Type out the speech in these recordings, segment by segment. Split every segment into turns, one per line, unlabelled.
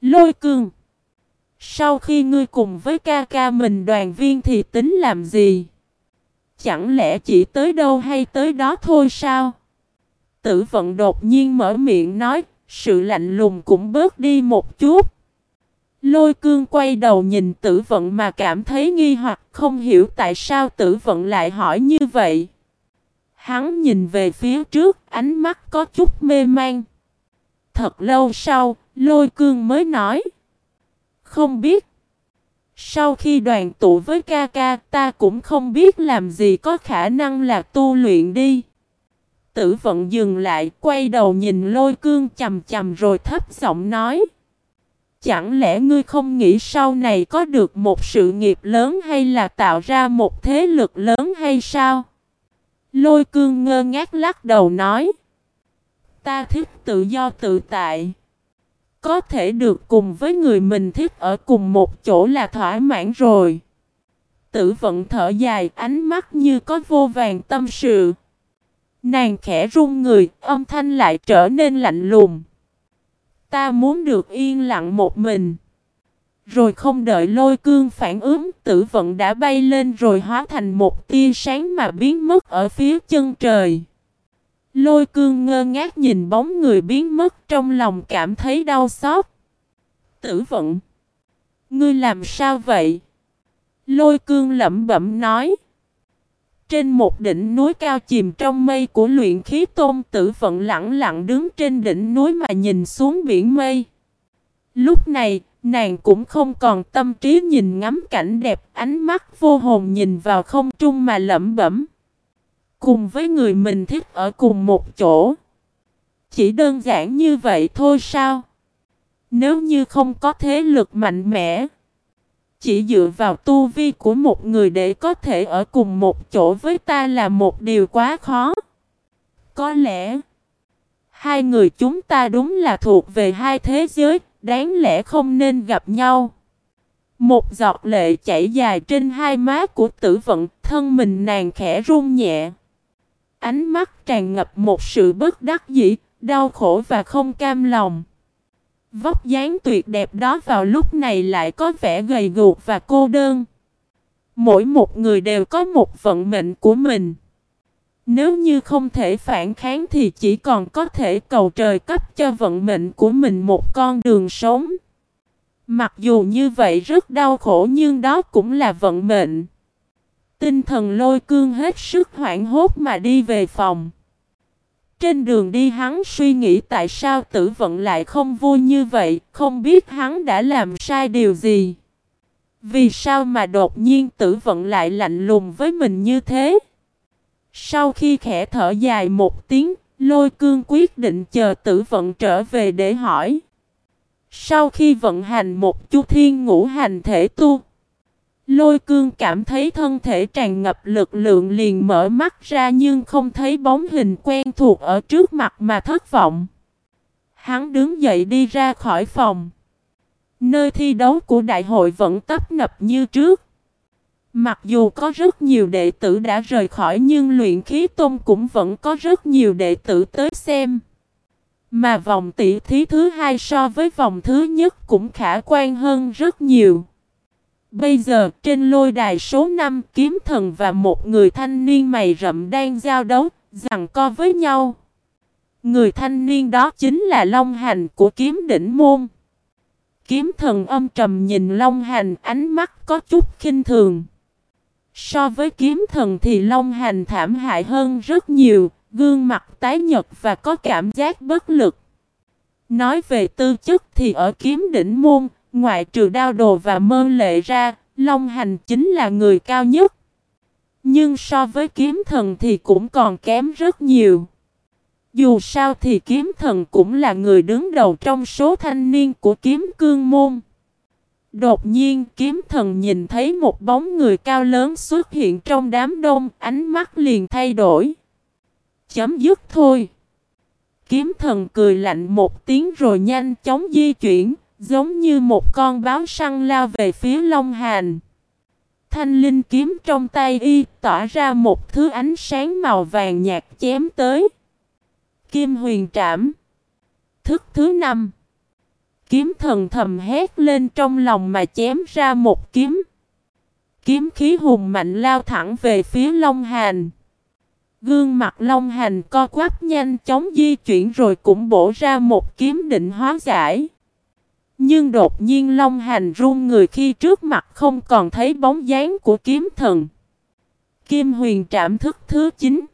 Lôi cương. Sau khi ngươi cùng với ca ca mình đoàn viên thì tính làm gì? Chẳng lẽ chỉ tới đâu hay tới đó thôi sao? Tử vận đột nhiên mở miệng nói, sự lạnh lùng cũng bớt đi một chút. Lôi cương quay đầu nhìn tử vận mà cảm thấy nghi hoặc không hiểu tại sao tử vận lại hỏi như vậy. Hắn nhìn về phía trước, ánh mắt có chút mê man. Thật lâu sau, lôi cương mới nói. Không biết. Sau khi đoàn tụ với ca ca, ta cũng không biết làm gì có khả năng là tu luyện đi. Tử vận dừng lại, quay đầu nhìn lôi cương chầm chầm rồi thấp giọng nói. Chẳng lẽ ngươi không nghĩ sau này có được một sự nghiệp lớn hay là tạo ra một thế lực lớn hay sao? Lôi cương ngơ ngác lắc đầu nói. Ta thích tự do tự tại. Có thể được cùng với người mình thích ở cùng một chỗ là thỏa mãn rồi. Tử vận thở dài ánh mắt như có vô vàng tâm sự. Nàng khẽ run người, âm thanh lại trở nên lạnh lùng. Ta muốn được yên lặng một mình. Rồi không đợi lôi cương phản ứng, tử vận đã bay lên rồi hóa thành một tia sáng mà biến mất ở phía chân trời. Lôi cương ngơ ngác nhìn bóng người biến mất trong lòng cảm thấy đau xót. Tử vận. Ngươi làm sao vậy? Lôi cương lẩm bẩm nói. Trên một đỉnh núi cao chìm trong mây của luyện khí tôn tử vận lặng lặng đứng trên đỉnh núi mà nhìn xuống biển mây. Lúc này, nàng cũng không còn tâm trí nhìn ngắm cảnh đẹp ánh mắt vô hồn nhìn vào không trung mà lẩm bẩm. Cùng với người mình thích ở cùng một chỗ. Chỉ đơn giản như vậy thôi sao? Nếu như không có thế lực mạnh mẽ. Chỉ dựa vào tu vi của một người để có thể ở cùng một chỗ với ta là một điều quá khó. Có lẽ hai người chúng ta đúng là thuộc về hai thế giới, đáng lẽ không nên gặp nhau. Một giọt lệ chảy dài trên hai má của tử vận, thân mình nàng khẽ run nhẹ. Ánh mắt tràn ngập một sự bất đắc dĩ, đau khổ và không cam lòng. Vóc dáng tuyệt đẹp đó vào lúc này lại có vẻ gầy guộc và cô đơn. Mỗi một người đều có một vận mệnh của mình. Nếu như không thể phản kháng thì chỉ còn có thể cầu trời cấp cho vận mệnh của mình một con đường sống. Mặc dù như vậy rất đau khổ nhưng đó cũng là vận mệnh. Tinh thần lôi cương hết sức hoảng hốt mà đi về phòng. Trên đường đi hắn suy nghĩ tại sao tử vận lại không vui như vậy, không biết hắn đã làm sai điều gì. Vì sao mà đột nhiên tử vận lại lạnh lùng với mình như thế? Sau khi khẽ thở dài một tiếng, lôi cương quyết định chờ tử vận trở về để hỏi. Sau khi vận hành một chu thiên ngũ hành thể tu, Lôi cương cảm thấy thân thể tràn ngập lực lượng liền mở mắt ra nhưng không thấy bóng hình quen thuộc ở trước mặt mà thất vọng. Hắn đứng dậy đi ra khỏi phòng. Nơi thi đấu của đại hội vẫn tấp nập như trước. Mặc dù có rất nhiều đệ tử đã rời khỏi nhưng luyện khí tôn cũng vẫn có rất nhiều đệ tử tới xem. Mà vòng tỷ thí thứ hai so với vòng thứ nhất cũng khả quan hơn rất nhiều. Bây giờ trên lôi đài số 5 kiếm thần và một người thanh niên mày rậm đang giao đấu, rằng co với nhau. Người thanh niên đó chính là Long Hành của kiếm đỉnh môn. Kiếm thần âm trầm nhìn Long Hành ánh mắt có chút khinh thường. So với kiếm thần thì Long Hành thảm hại hơn rất nhiều, gương mặt tái nhật và có cảm giác bất lực. Nói về tư chất thì ở kiếm đỉnh môn, Ngoại trừ đao đồ và mơ lệ ra, Long Hành chính là người cao nhất. Nhưng so với kiếm thần thì cũng còn kém rất nhiều. Dù sao thì kiếm thần cũng là người đứng đầu trong số thanh niên của kiếm cương môn. Đột nhiên kiếm thần nhìn thấy một bóng người cao lớn xuất hiện trong đám đông, ánh mắt liền thay đổi. Chấm dứt thôi. Kiếm thần cười lạnh một tiếng rồi nhanh chóng di chuyển, Giống như một con báo săn lao về phía Long Hàn. Thanh linh kiếm trong tay y tỏa ra một thứ ánh sáng màu vàng nhạt chém tới. Kim huyền trảm. Thức thứ năm. Kiếm thần thầm hét lên trong lòng mà chém ra một kiếm. Kiếm khí hùng mạnh lao thẳng về phía Long Hàn. Gương mặt Long Hành co quắp nhanh chóng di chuyển rồi cũng bổ ra một kiếm định hóa giải. Nhưng đột nhiên Long Hành run người khi trước mặt không còn thấy bóng dáng của kiếm thần. Kim huyền trạm thức thứ 9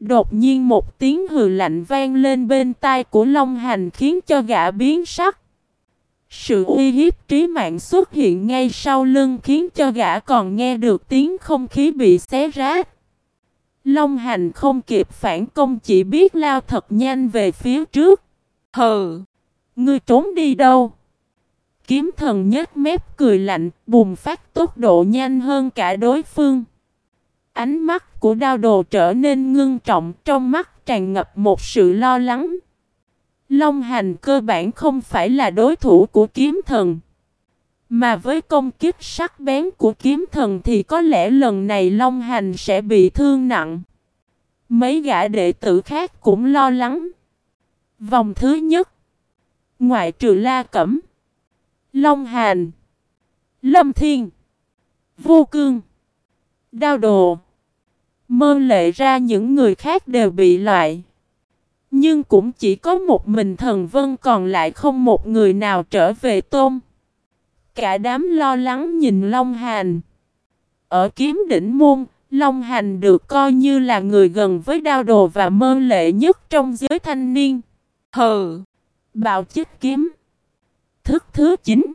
Đột nhiên một tiếng hừ lạnh vang lên bên tai của Long Hành khiến cho gã biến sắc. Sự uy hiếp trí mạng xuất hiện ngay sau lưng khiến cho gã còn nghe được tiếng không khí bị xé rách. Long hành không kịp phản công chỉ biết lao thật nhanh về phía trước. Hừ! Ngươi trốn đi đâu? Kiếm thần nhếch mép cười lạnh, bùng phát tốc độ nhanh hơn cả đối phương. Ánh mắt của đao đồ trở nên ngưng trọng, trong mắt tràn ngập một sự lo lắng. Long hành cơ bản không phải là đối thủ của kiếm thần. Mà với công kích sắc bén của kiếm thần thì có lẽ lần này Long Hành sẽ bị thương nặng. Mấy gã đệ tử khác cũng lo lắng. Vòng thứ nhất. Ngoại trừ La Cẩm. Long hàn, Lâm Thiên. Vô Cương. Đao Đồ. Mơ lệ ra những người khác đều bị loại. Nhưng cũng chỉ có một mình thần vân còn lại không một người nào trở về tôm. Cả đám lo lắng nhìn Long Hành. Ở kiếm đỉnh môn, Long Hành được coi như là người gần với đao đồ và mơ lệ nhất trong giới thanh niên. Hừ! Bạo chích kiếm. Thức thứ 9.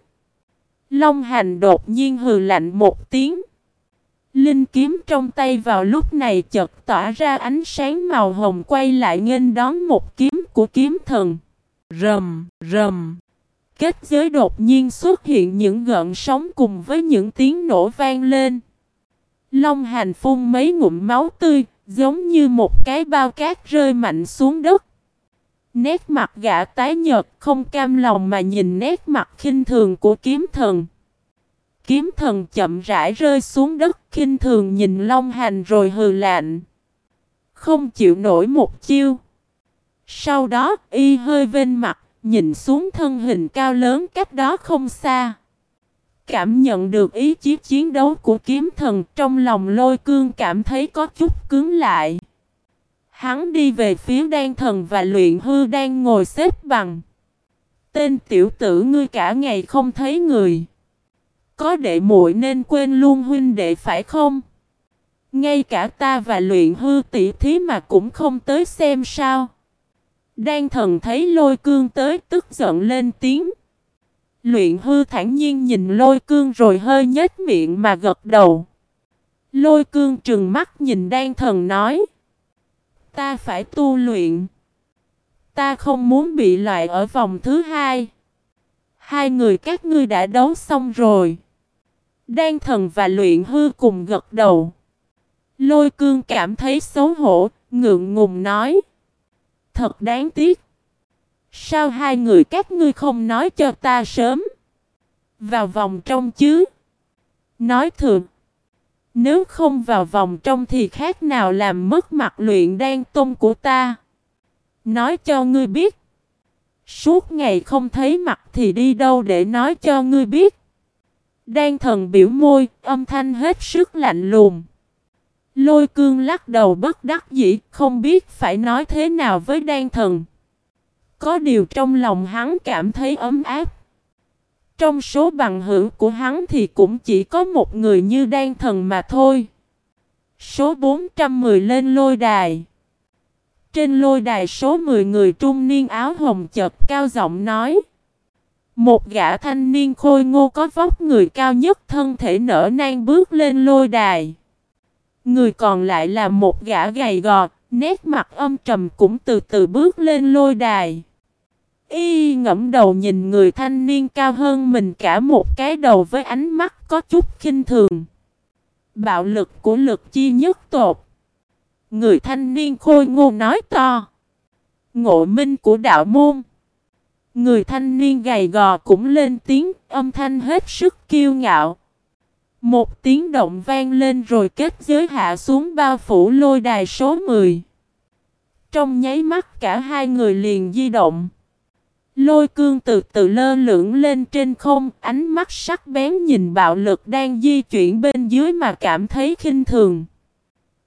Long Hành đột nhiên hừ lạnh một tiếng. Linh kiếm trong tay vào lúc này chợt tỏa ra ánh sáng màu hồng quay lại nghênh đón một kiếm của kiếm thần. Rầm, rầm. Kết giới đột nhiên xuất hiện những gợn sóng cùng với những tiếng nổ vang lên. Long hành phun mấy ngụm máu tươi, giống như một cái bao cát rơi mạnh xuống đất. Nét mặt gã tái nhợt không cam lòng mà nhìn nét mặt khinh thường của kiếm thần. Kiếm thần chậm rãi rơi xuống đất khinh thường nhìn Long Hành rồi hừ lạnh. Không chịu nổi một chiêu. Sau đó y hơi vên mặt, nhìn xuống thân hình cao lớn cách đó không xa. Cảm nhận được ý chí chiến đấu của kiếm thần trong lòng lôi cương cảm thấy có chút cứng lại. Hắn đi về phía đan thần và luyện hư đang ngồi xếp bằng. Tên tiểu tử ngươi cả ngày không thấy người. Có đệ muội nên quên luôn huynh đệ phải không? Ngay cả ta và luyện hư tỷ thí mà cũng không tới xem sao. Đan thần thấy lôi cương tới tức giận lên tiếng. Luyện hư thản nhiên nhìn lôi cương rồi hơi nhếch miệng mà gật đầu. Lôi cương trừng mắt nhìn đan thần nói. Ta phải tu luyện. Ta không muốn bị loại ở vòng thứ hai. Hai người các ngươi đã đấu xong rồi. Đan thần và luyện hư cùng gật đầu. Lôi cương cảm thấy xấu hổ, ngượng ngùng nói. Thật đáng tiếc. Sao hai người các ngươi không nói cho ta sớm? Vào vòng trong chứ? Nói thường. Nếu không vào vòng trong thì khác nào làm mất mặt luyện đan tông của ta. Nói cho ngươi biết. Suốt ngày không thấy mặt thì đi đâu để nói cho ngươi biết. Đan thần biểu môi, âm thanh hết sức lạnh lùng. Lôi cương lắc đầu bất đắc dĩ, không biết phải nói thế nào với đan thần. Có điều trong lòng hắn cảm thấy ấm áp. Trong số bằng hữu của hắn thì cũng chỉ có một người như đan thần mà thôi. Số 410 lên lôi đài. Trên lôi đài số 10 người trung niên áo hồng chợt cao giọng nói. Một gã thanh niên khôi ngô có vóc người cao nhất thân thể nở nang bước lên lôi đài. Người còn lại là một gã gầy gò, nét mặt âm trầm cũng từ từ bước lên lôi đài. Y ngẫm đầu nhìn người thanh niên cao hơn mình cả một cái đầu với ánh mắt có chút khinh thường. Bạo lực của lực chi nhất tột. Người thanh niên khôi ngô nói to. Ngộ minh của đạo môn. Người thanh niên gầy gò cũng lên tiếng, âm thanh hết sức kiêu ngạo. Một tiếng động vang lên rồi kết giới hạ xuống bao phủ lôi đài số 10. Trong nháy mắt cả hai người liền di động. Lôi cương từ từ lơ lửng lên trên không, ánh mắt sắc bén nhìn bạo lực đang di chuyển bên dưới mà cảm thấy khinh thường.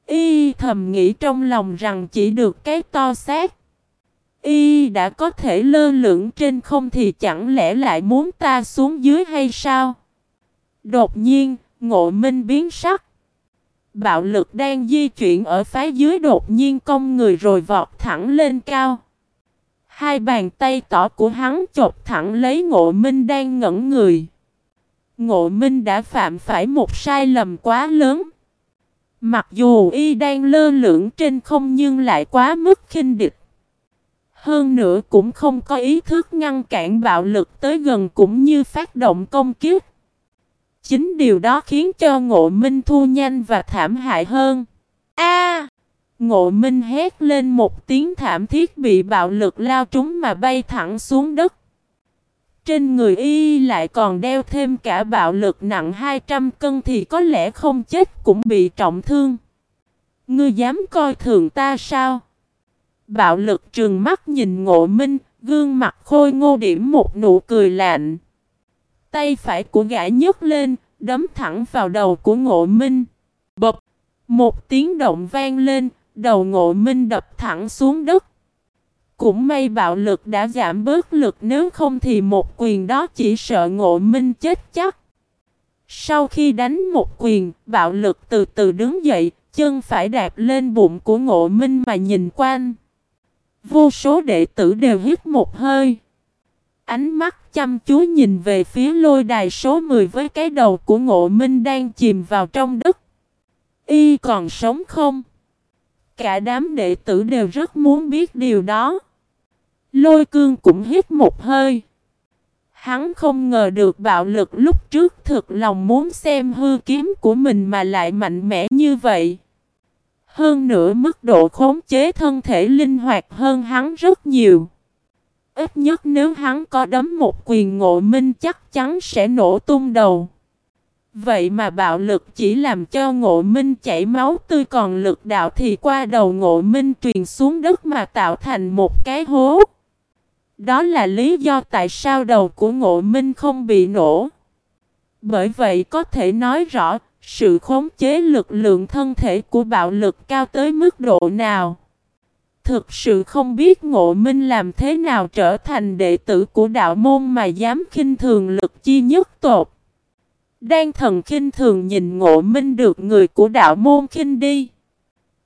Y thầm nghĩ trong lòng rằng chỉ được cái to xác. Y đã có thể lơ lửng trên không thì chẳng lẽ lại muốn ta xuống dưới hay sao? Đột nhiên, ngộ minh biến sắc. Bạo lực đang di chuyển ở phái dưới đột nhiên cong người rồi vọt thẳng lên cao. Hai bàn tay tỏ của hắn chộp thẳng lấy ngộ minh đang ngẩn người. Ngộ minh đã phạm phải một sai lầm quá lớn. Mặc dù y đang lơ lửng trên không nhưng lại quá mức khinh địch. Hơn nữa cũng không có ý thức ngăn cản bạo lực tới gần cũng như phát động công kiếp. Chính điều đó khiến cho ngộ minh thu nhanh và thảm hại hơn. Ngộ minh hét lên một tiếng thảm thiết bị bạo lực lao trúng mà bay thẳng xuống đất. Trên người y lại còn đeo thêm cả bạo lực nặng 200 cân thì có lẽ không chết cũng bị trọng thương. Ngươi dám coi thường ta sao? Bạo lực trừng mắt nhìn ngộ minh, gương mặt khôi ngô điểm một nụ cười lạnh. Tay phải của gã nhấc lên, đấm thẳng vào đầu của ngộ minh. Bập! Một tiếng động vang lên, đầu ngộ minh đập thẳng xuống đất. Cũng may bạo lực đã giảm bớt lực nếu không thì một quyền đó chỉ sợ ngộ minh chết chắc. Sau khi đánh một quyền, bạo lực từ từ đứng dậy, chân phải đạp lên bụng của ngộ minh mà nhìn quanh. Vô số đệ tử đều hít một hơi. Ánh mắt chăm chú nhìn về phía lôi đài số 10 với cái đầu của ngộ minh đang chìm vào trong đất. Y còn sống không? Cả đám đệ tử đều rất muốn biết điều đó. Lôi cương cũng hít một hơi. Hắn không ngờ được bạo lực lúc trước thực lòng muốn xem hư kiếm của mình mà lại mạnh mẽ như vậy. Hơn nữa mức độ khống chế thân thể linh hoạt hơn hắn rất nhiều. Ít nhất nếu hắn có đấm một quyền ngộ minh chắc chắn sẽ nổ tung đầu. Vậy mà bạo lực chỉ làm cho ngộ minh chảy máu tươi, còn lực đạo thì qua đầu ngộ minh truyền xuống đất mà tạo thành một cái hố. Đó là lý do tại sao đầu của ngộ minh không bị nổ. Bởi vậy có thể nói rõ, sự khống chế lực lượng thân thể của bạo lực cao tới mức độ nào. Thực sự không biết ngộ minh làm thế nào trở thành đệ tử của đạo môn mà dám khinh thường lực chi nhất tột. Đang thần khinh thường nhìn ngộ minh được người của đạo môn khinh đi.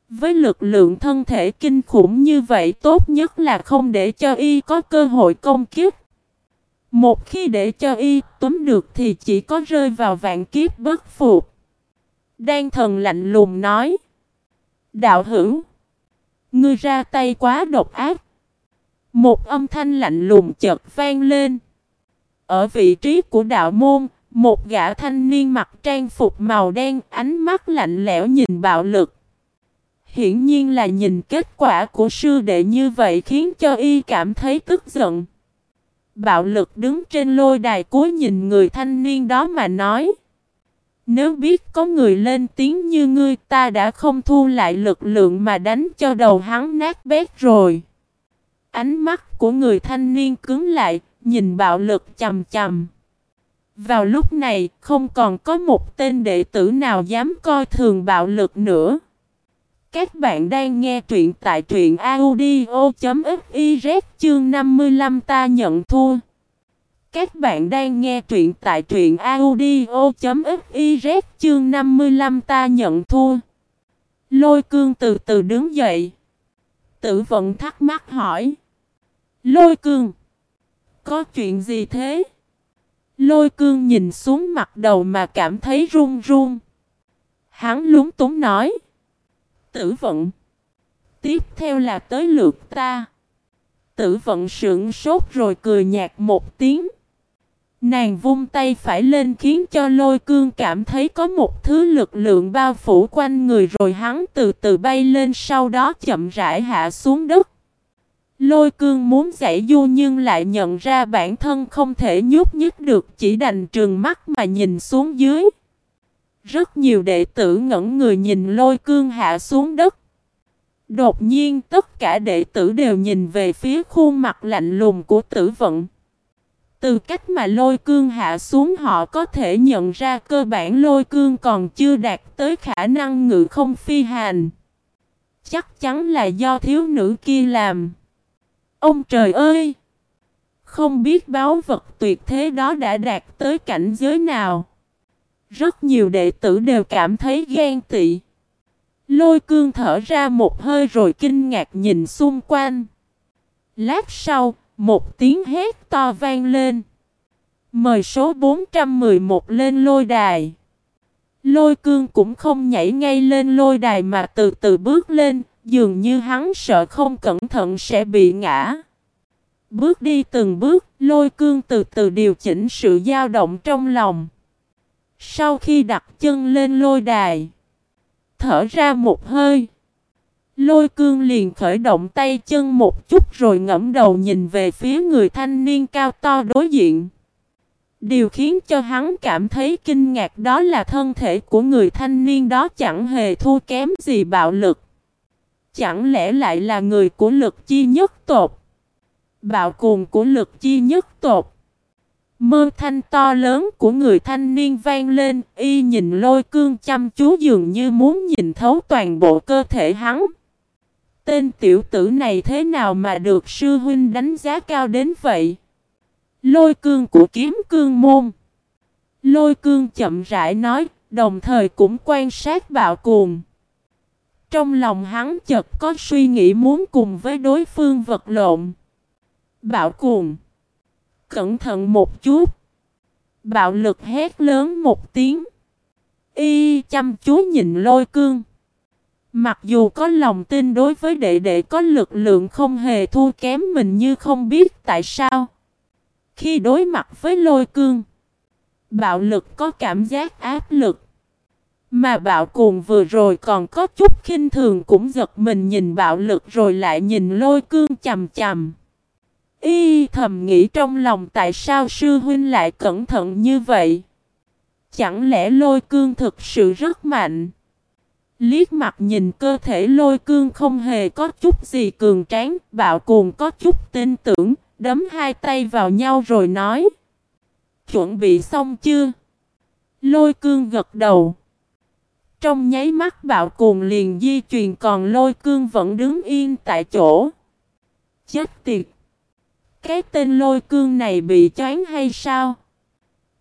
Với lực lượng thân thể kinh khủng như vậy tốt nhất là không để cho y có cơ hội công kiếp. Một khi để cho y túm được thì chỉ có rơi vào vạn kiếp bất phục. Đan thần lạnh lùng nói. Đạo hữu. Ngươi ra tay quá độc ác. Một âm thanh lạnh lùng chợt vang lên. Ở vị trí của đạo môn, một gã thanh niên mặc trang phục màu đen ánh mắt lạnh lẽo nhìn bạo lực. Hiển nhiên là nhìn kết quả của sư đệ như vậy khiến cho y cảm thấy tức giận. Bạo lực đứng trên lôi đài cuối nhìn người thanh niên đó mà nói. Nếu biết có người lên tiếng như ngươi ta đã không thu lại lực lượng mà đánh cho đầu hắn nát bét rồi. Ánh mắt của người thanh niên cứng lại, nhìn bạo lực chầm chầm. Vào lúc này, không còn có một tên đệ tử nào dám coi thường bạo lực nữa. Các bạn đang nghe truyện tại truyện audio.fiz chương 55 ta nhận thua. Các bạn đang nghe truyện tại truyện audio.fiz chương 55 ta nhận thua. Lôi cương từ từ đứng dậy. Tử vận thắc mắc hỏi. Lôi cương. Có chuyện gì thế? Lôi cương nhìn xuống mặt đầu mà cảm thấy run run. Hắn lúng túng nói. Tử vận. Tiếp theo là tới lượt ta. Tử vận sững sốt rồi cười nhạt một tiếng. Nàng vung tay phải lên khiến cho lôi cương cảm thấy có một thứ lực lượng bao phủ quanh người rồi hắn từ từ bay lên sau đó chậm rãi hạ xuống đất. Lôi cương muốn giải du nhưng lại nhận ra bản thân không thể nhúc nhích được, chỉ đành trường mắt mà nhìn xuống dưới. Rất nhiều đệ tử ngẩn người nhìn lôi cương hạ xuống đất. Đột nhiên, tất cả đệ tử đều nhìn về phía khuôn mặt lạnh lùng của tử vận. Từ cách mà lôi cương hạ xuống, họ có thể nhận ra cơ bản lôi cương còn chưa đạt tới khả năng ngự không phi hành. Chắc chắn là do thiếu nữ kia làm. Ông trời ơi! Không biết báo vật tuyệt thế đó đã đạt tới cảnh giới nào. Rất nhiều đệ tử đều cảm thấy ghen tị. Lôi cương thở ra một hơi rồi kinh ngạc nhìn xung quanh. Lát sau, một tiếng hét to vang lên. Mời số 411 lên lôi đài. Lôi cương cũng không nhảy ngay lên lôi đài mà từ từ bước lên, dường như hắn sợ không cẩn thận sẽ bị ngã. Bước đi từng bước, lôi cương từ từ điều chỉnh sự dao động trong lòng. Sau khi đặt chân lên lôi đài, thở ra một hơi. Lôi cương liền khởi động tay chân một chút rồi ngẫm đầu nhìn về phía người thanh niên cao to đối diện. Điều khiến cho hắn cảm thấy kinh ngạc đó là thân thể của người thanh niên đó chẳng hề thua kém gì bạo lực. Chẳng lẽ lại là người của lực chi nhất tột? Bạo cuồng của lực chi nhất tột. Mơ thanh to lớn của người thanh niên vang lên, y nhìn lôi cương chăm chú dường như muốn nhìn thấu toàn bộ cơ thể hắn. Tên tiểu tử này thế nào mà được sư huynh đánh giá cao đến vậy? Lôi cương của kiếm cương môn. Lôi cương chậm rãi nói, đồng thời cũng quan sát bạo cuồng. Trong lòng hắn chợt có suy nghĩ muốn cùng với đối phương vật lộn. Bạo cuồng. Cẩn thận một chút. Bạo lực hét lớn một tiếng. Y chăm chú nhìn lôi cương. Mặc dù có lòng tin đối với đệ đệ có lực lượng không hề thua kém mình như không biết tại sao. Khi đối mặt với lôi cương, bạo lực có cảm giác áp lực. Mà bạo cuồng vừa rồi còn có chút khinh thường cũng giật mình nhìn bạo lực rồi lại nhìn lôi cương chầm chầm. Y thầm nghĩ trong lòng tại sao sư huynh lại cẩn thận như vậy? Chẳng lẽ lôi cương thực sự rất mạnh? Liếc mặt nhìn cơ thể lôi cương không hề có chút gì cường tráng, bạo cuồng có chút tin tưởng, đấm hai tay vào nhau rồi nói. Chuẩn bị xong chưa? Lôi cương gật đầu. Trong nháy mắt bạo cuồng liền di chuyển còn lôi cương vẫn đứng yên tại chỗ. Chết tiệt! Cái tên lôi cương này bị choáng hay sao?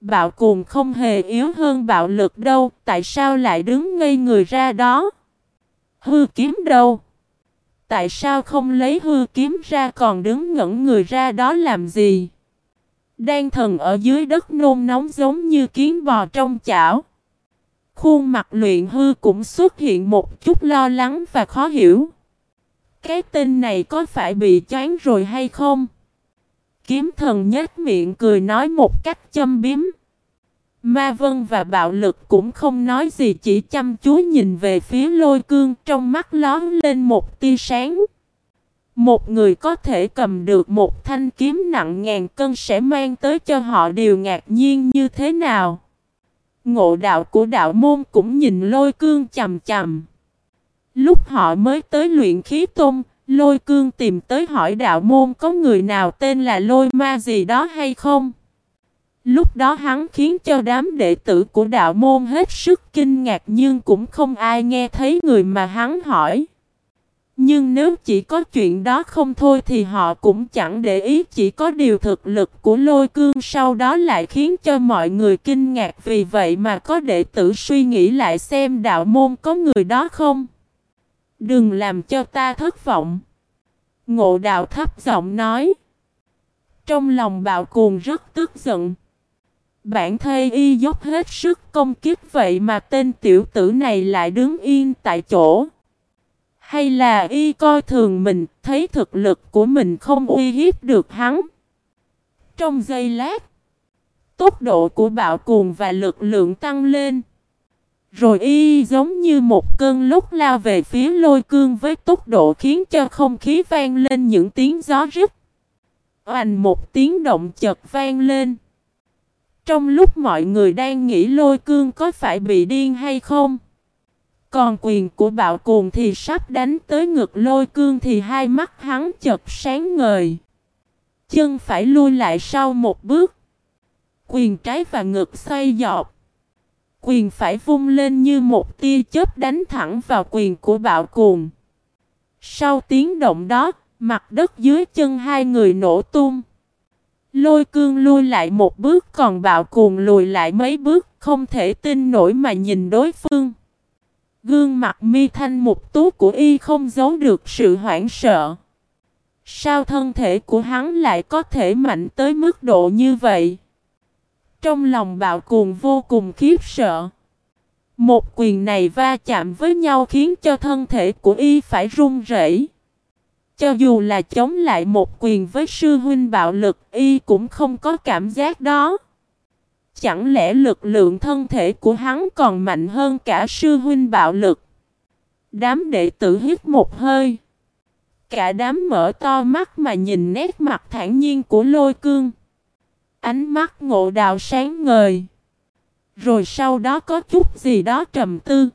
Bạo cuồng không hề yếu hơn bạo lực đâu, tại sao lại đứng ngây người ra đó? Hư kiếm đâu? Tại sao không lấy hư kiếm ra còn đứng ngẩn người ra đó làm gì? Đan thần ở dưới đất nôn nóng giống như kiến bò trong chảo. Khuôn mặt luyện hư cũng xuất hiện một chút lo lắng và khó hiểu. Cái tên này có phải bị chán rồi hay không? Kiếm thần nhếch miệng cười nói một cách châm biếm. Ma Vân và Bạo Lực cũng không nói gì, chỉ chăm chú nhìn về phía lôi cương trong mắt lón lên một tia sáng. Một người có thể cầm được một thanh kiếm nặng ngàn cân sẽ mang tới cho họ điều ngạc nhiên như thế nào. Ngộ đạo của đạo môn cũng nhìn lôi cương chầm chầm. Lúc họ mới tới luyện khí tôn, lôi cương tìm tới hỏi đạo môn có người nào tên là lôi ma gì đó hay không. Lúc đó hắn khiến cho đám đệ tử của đạo môn hết sức kinh ngạc nhưng cũng không ai nghe thấy người mà hắn hỏi. Nhưng nếu chỉ có chuyện đó không thôi thì họ cũng chẳng để ý, chỉ có điều thực lực của lôi cương sau đó lại khiến cho mọi người kinh ngạc vì vậy mà có đệ tử suy nghĩ lại xem đạo môn có người đó không. Đừng làm cho ta thất vọng. Ngộ đạo thấp giọng nói. Trong lòng bạo cuồng rất tức giận. Bản thê y dốc hết sức công kiếp vậy mà tên tiểu tử này lại đứng yên tại chỗ. Hay là y coi thường mình, thấy thực lực của mình không uy hiếp được hắn. Trong giây lát, tốc độ của bạo cuồng và lực lượng tăng lên. Rồi y giống như một cơn lốc lao về phía lôi cương với tốc độ khiến cho không khí vang lên những tiếng gió rít. Oành một tiếng động chật vang lên. Trong lúc mọi người đang nghĩ lôi cương có phải bị điên hay không? Còn quyền của bạo cuồng thì sắp đánh tới ngực lôi cương thì hai mắt hắn chật sáng ngời. Chân phải lui lại sau một bước. Quyền trái và ngực xoay dọc. Quyền phải vung lên như một tia chớp đánh thẳng vào quyền của bạo cuồng. Sau tiếng động đó, mặt đất dưới chân hai người nổ tung. Lôi cương lui lại một bước còn bạo cuồng lùi lại mấy bước không thể tin nổi mà nhìn đối phương. Gương mặt mi thanh mục tú của y không giấu được sự hoảng sợ. Sao thân thể của hắn lại có thể mạnh tới mức độ như vậy? Trong lòng bạo cuồng vô cùng khiếp sợ. Một quyền này va chạm với nhau khiến cho thân thể của y phải run rẩy. Cho dù là chống lại một quyền với sư huynh bạo lực, y cũng không có cảm giác đó. Chẳng lẽ lực lượng thân thể của hắn còn mạnh hơn cả sư huynh bạo lực? Đám đệ tử hít một hơi. Cả đám mở to mắt mà nhìn nét mặt thản nhiên của lôi cương. Ánh mắt ngộ đạo sáng ngời. Rồi sau đó có chút gì đó trầm tư.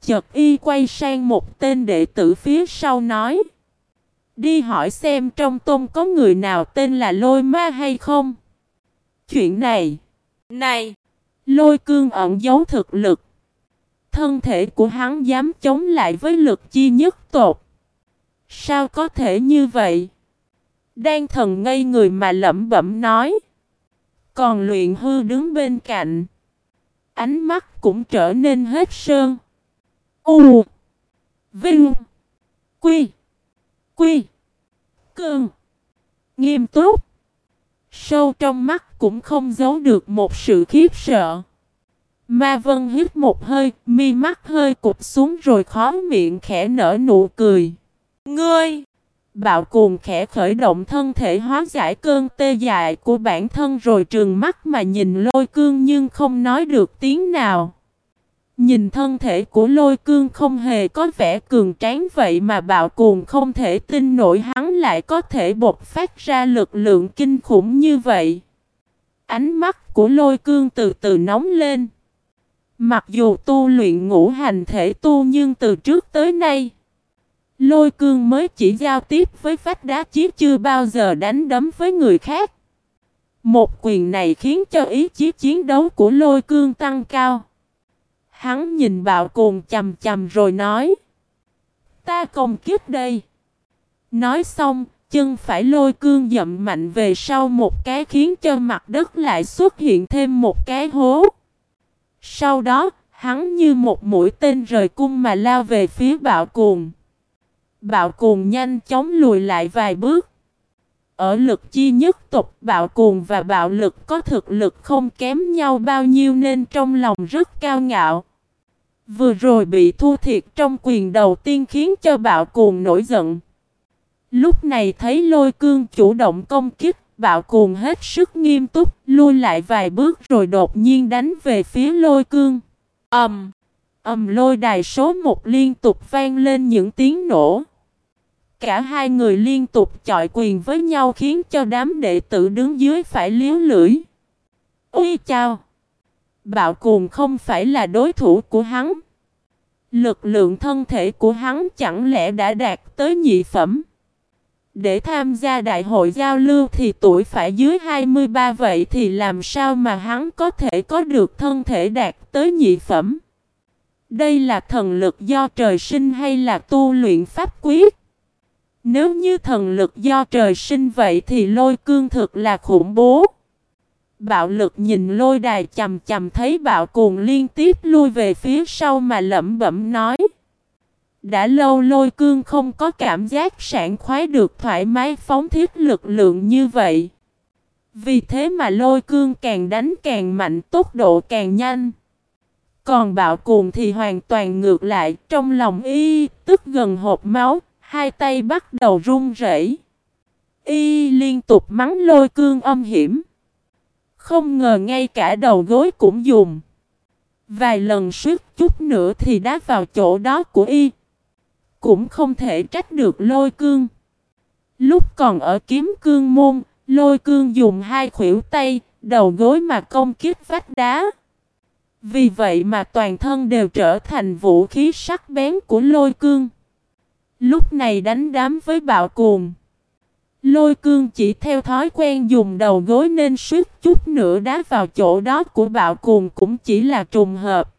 Chợt y quay sang một tên đệ tử phía sau nói. Đi hỏi xem trong tôn có người nào tên là lôi ma hay không? Chuyện này. Này. Lôi cương ẩn giấu thực lực. Thân thể của hắn dám chống lại với lực chi nhất tột. Sao có thể như vậy? Đang thần ngây người mà lẩm bẩm nói. Còn luyện hư đứng bên cạnh. Ánh mắt cũng trở nên hết sơn. U. Vinh. Quy. Quy. Cương. Nghiêm túc. Sâu trong mắt cũng không giấu được một sự khiếp sợ. Ma Vân hít một hơi, mi mắt hơi cụp xuống rồi khó miệng khẽ nở nụ cười. Ngươi! Bạo cuồng khẽ khởi động thân thể hóa giải cơn tê dại của bản thân rồi trường mắt mà nhìn lôi cương nhưng không nói được tiếng nào. Nhìn thân thể của lôi cương không hề có vẻ cường tráng vậy mà bạo cuồng không thể tin nổi hắn lại có thể bộc phát ra lực lượng kinh khủng như vậy. Ánh mắt của lôi cương từ từ nóng lên. Mặc dù tu luyện ngũ hành thể tu nhưng từ trước tới nay, Lôi cương mới chỉ giao tiếp với vách đá chí chưa bao giờ đánh đấm với người khác. Một quyền này khiến cho ý chí chiến đấu của lôi cương tăng cao. Hắn nhìn bạo cuồng chầm chầm rồi nói. Ta công kiếp đây. Nói xong, chân phải lôi cương dậm mạnh về sau một cái khiến cho mặt đất lại xuất hiện thêm một cái hố. Sau đó, hắn như một mũi tên rời cung mà lao về phía bạo cuồng. Bạo cuồng nhanh chóng lùi lại vài bước. Ở lực chi nhất tục bạo cuồng và bạo lực có thực lực không kém nhau bao nhiêu nên trong lòng rất cao ngạo. Vừa rồi bị thu thiệt trong quyền đầu tiên khiến cho bạo cuồng nổi giận. Lúc này thấy lôi cương chủ động công kích, bạo cuồng hết sức nghiêm túc, lui lại vài bước rồi đột nhiên đánh về phía lôi cương. ầm Um, ầm lôi đài số một liên tục vang lên những tiếng nổ. Cả hai người liên tục chọi quyền với nhau khiến cho đám đệ tử đứng dưới phải liếu lưỡi. Ui chào! Bạo cuồng không phải là đối thủ của hắn. Lực lượng thân thể của hắn chẳng lẽ đã đạt tới nhị phẩm. Để tham gia đại hội giao lưu thì tuổi phải dưới 23 vậy thì làm sao mà hắn có thể có được thân thể đạt tới nhị phẩm. Đây là thần lực do trời sinh hay là tu luyện pháp quyết? Nếu như thần lực do trời sinh vậy thì lôi cương thực là khủng bố. Bạo lực nhìn lôi đài chầm chầm thấy bạo cuồng liên tiếp lui về phía sau mà lẩm bẩm nói. Đã lâu lôi cương không có cảm giác sảng khoái được thoải mái phóng thiết lực lượng như vậy. Vì thế mà lôi cương càng đánh càng mạnh tốc độ càng nhanh. Còn bạo cuồng thì hoàn toàn ngược lại trong lòng y tức gần hộp máu, hai tay bắt đầu run rẩy. Y liên tục mắng lôi cương âm hiểm. Không ngờ ngay cả đầu gối cũng dùng. Vài lần suýt chút nữa thì đá vào chỗ đó của y. Cũng không thể trách được lôi cương. Lúc còn ở kiếm cương môn, lôi cương dùng hai khuỷu tay, đầu gối mà công kích vách đá. Vì vậy mà toàn thân đều trở thành vũ khí sắc bén của lôi cương. Lúc này đánh đám với bạo cuồng. Lôi cương chỉ theo thói quen dùng đầu gối nên suýt chút nữa đá vào chỗ đó của bạo cuồng cũng chỉ là trùng hợp.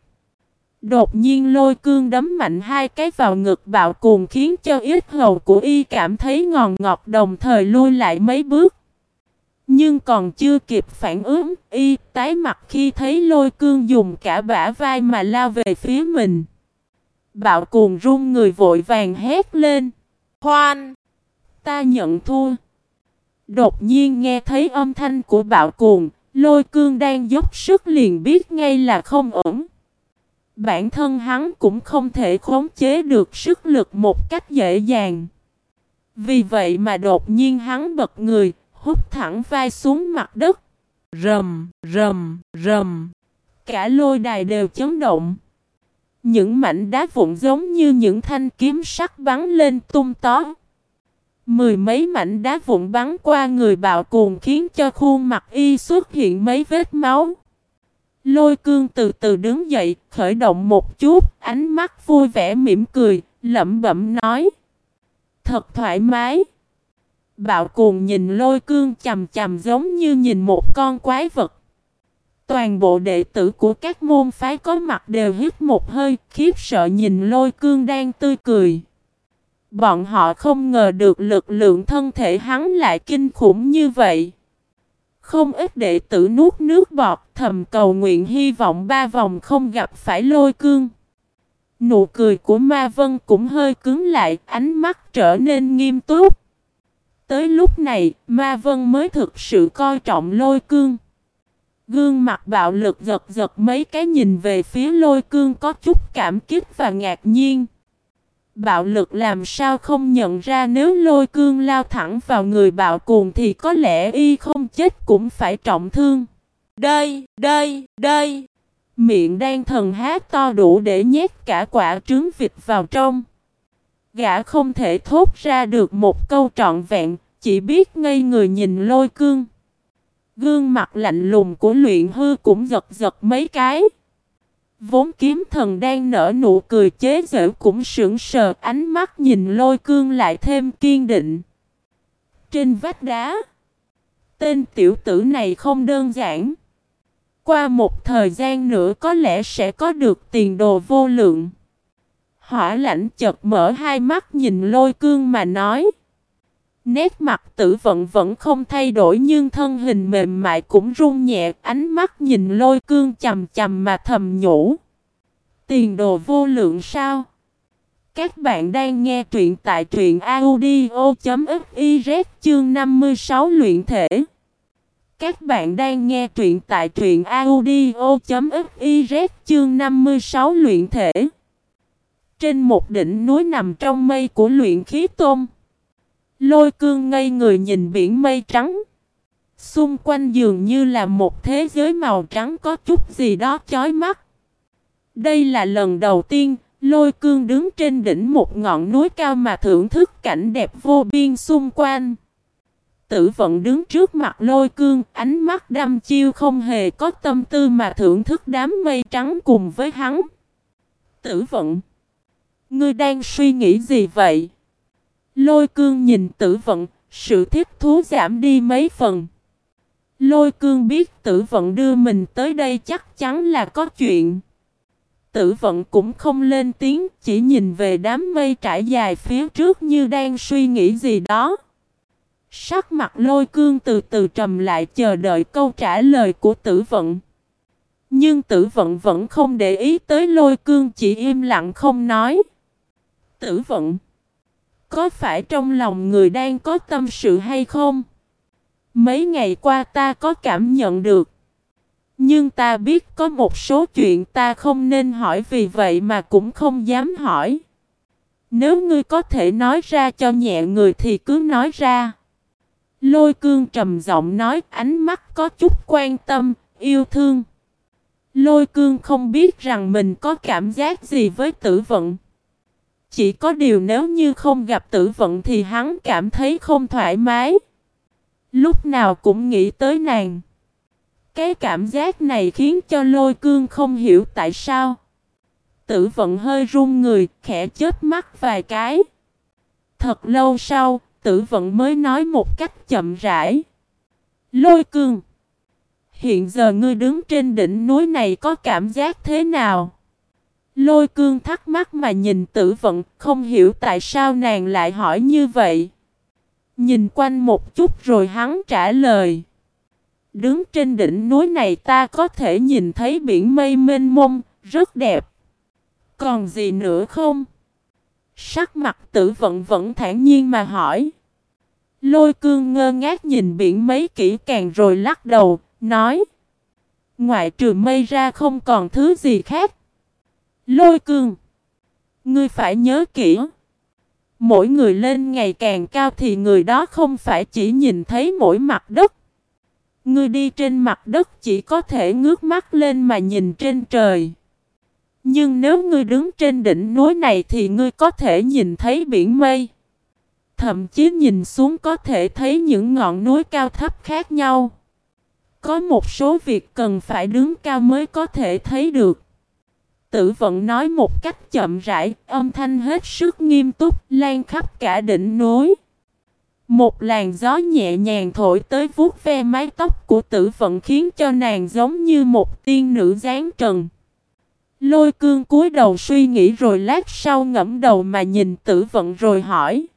Đột nhiên lôi cương đấm mạnh hai cái vào ngực bạo cuồng khiến cho ít hầu của y cảm thấy ngòn ngọt đồng thời lui lại mấy bước. Nhưng còn chưa kịp phản ứng, y tái mặt khi thấy lôi cương dùng cả bả vai mà lao về phía mình. Bạo cuồng run người vội vàng hét lên. Khoan! Ta nhận thua. Đột nhiên nghe thấy âm thanh của bạo cuồng, lôi cương đang dốc sức liền biết ngay là không ổn. Bản thân hắn cũng không thể khống chế được sức lực một cách dễ dàng. Vì vậy mà đột nhiên hắn bật người, hút thẳng vai xuống mặt đất. Rầm, rầm, rầm. Cả lôi đài đều chấn động. Những mảnh đá vụn giống như những thanh kiếm sắc bắn lên tung tó. Mười mấy mảnh đá vụn bắn qua người bạo cuồng khiến cho khuôn mặt y xuất hiện mấy vết máu. Lôi cương từ từ đứng dậy, khởi động một chút, ánh mắt vui vẻ mỉm cười, lẩm bẩm nói. Thật thoải mái. Bạo cuồng nhìn lôi cương chầm chầm giống như nhìn một con quái vật. Toàn bộ đệ tử của các môn phái có mặt đều hít một hơi, khiếp sợ nhìn lôi cương đang tươi cười. Bọn họ không ngờ được lực lượng thân thể hắn lại kinh khủng như vậy. Không ít đệ tử nuốt nước bọt thầm cầu nguyện hy vọng ba vòng không gặp phải lôi cương. Nụ cười của Ma Vân cũng hơi cứng lại, ánh mắt trở nên nghiêm túc. Tới lúc này, Ma Vân mới thực sự coi trọng lôi cương. Gương mặt bạo lực giật giật mấy cái nhìn về phía lôi cương có chút cảm kích và ngạc nhiên. Bạo lực làm sao không nhận ra nếu lôi cương lao thẳng vào người bạo cuồng thì có lẽ y không chết cũng phải trọng thương. Đây, đây, đây. Miệng đang thần hát to đủ để nhét cả quả trứng vịt vào trong. Gã không thể thốt ra được một câu trọn vẹn, chỉ biết ngây người nhìn lôi cương. Gương mặt lạnh lùng của luyện hư cũng giật giật mấy cái. Vốn kiếm thần đang nở nụ cười chế giễu cũng sững sờ ánh mắt nhìn lôi cương lại thêm kiên định. Trên vách đá, tên tiểu tử này không đơn giản. Qua một thời gian nữa có lẽ sẽ có được tiền đồ vô lượng. Hỏa lãnh chợt mở hai mắt nhìn lôi cương mà nói. Nét mặt tử vận vẫn không thay đổi nhưng thân hình mềm mại cũng run nhẹ, ánh mắt nhìn lôi cương chầm chầm mà thầm nhủ. Tiền đồ vô lượng sao? Các bạn đang nghe truyện tại truyện audio.fiz chương 56 luyện thể. Các bạn đang nghe truyện tại truyện audio.fiz chương 56 luyện thể. Trên một đỉnh núi nằm trong mây của luyện khí tôm. Lôi cương ngây người nhìn biển mây trắng. Xung quanh dường như là một thế giới màu trắng có chút gì đó chói mắt. Đây là lần đầu tiên, lôi cương đứng trên đỉnh một ngọn núi cao mà thưởng thức cảnh đẹp vô biên xung quanh. Tử vận đứng trước mặt lôi cương, ánh mắt đăm chiêu không hề có tâm tư mà thưởng thức đám mây trắng cùng với hắn. Tử vận, ngươi đang suy nghĩ gì vậy? Lôi cương nhìn tử vận, sự thiết thú giảm đi mấy phần. Lôi cương biết tử vận đưa mình tới đây chắc chắn là có chuyện. Tử vận cũng không lên tiếng, chỉ nhìn về đám mây trải dài phía trước như đang suy nghĩ gì đó. Sắc mặt lôi cương từ từ trầm lại chờ đợi câu trả lời của tử vận. Nhưng tử vận vẫn không để ý tới lôi cương chỉ im lặng không nói. Tử vận có phải trong lòng người đang có tâm sự hay không? Mấy ngày qua ta có cảm nhận được. Nhưng ta biết có một số chuyện ta không nên hỏi vì vậy mà cũng không dám hỏi. Nếu ngươi có thể nói ra cho nhẹ người thì cứ nói ra. Lôi cương trầm giọng nói ánh mắt có chút quan tâm, yêu thương. Lôi cương không biết rằng mình có cảm giác gì với tử vận. Chỉ có điều nếu như không gặp tử vận thì hắn cảm thấy không thoải mái. Lúc nào cũng nghĩ tới nàng. Cái cảm giác này khiến cho lôi cương không hiểu tại sao. Tử vận hơi run người, khẽ chớp mắt vài cái. Thật lâu sau, tử vận mới nói một cách chậm rãi. Lôi cương. Hiện giờ ngươi đứng trên đỉnh núi này có cảm giác thế nào? Lôi cương thắc mắc mà nhìn tử vận, không hiểu tại sao nàng lại hỏi như vậy. Nhìn quanh một chút rồi hắn trả lời. Đứng trên đỉnh núi này ta có thể nhìn thấy biển mây mênh mông, rất đẹp. Còn gì nữa không? Sắc mặt tử vận vẫn thản nhiên mà hỏi. Lôi cương ngơ ngác nhìn biển mấy kỹ càng rồi lắc đầu, nói. Ngoại trừ mây ra không còn thứ gì khác. Lôi cương. Ngươi phải nhớ kỹ. Mỗi người lên ngày càng cao thì người đó không phải chỉ nhìn thấy mỗi mặt đất. Ngươi đi trên mặt đất chỉ có thể ngước mắt lên mà nhìn trên trời. Nhưng nếu ngươi đứng trên đỉnh núi này thì ngươi có thể nhìn thấy biển mây. Thậm chí nhìn xuống có thể thấy những ngọn núi cao thấp khác nhau. Có một số việc cần phải đứng cao mới có thể thấy được. Tử vận nói một cách chậm rãi, âm thanh hết sức nghiêm túc, lan khắp cả đỉnh núi. Một làn gió nhẹ nhàng thổi tới vuốt ve mái tóc của tử vận khiến cho nàng giống như một tiên nữ dáng trần. Lôi cương cúi đầu suy nghĩ rồi lát sau ngẫm đầu mà nhìn tử vận rồi hỏi.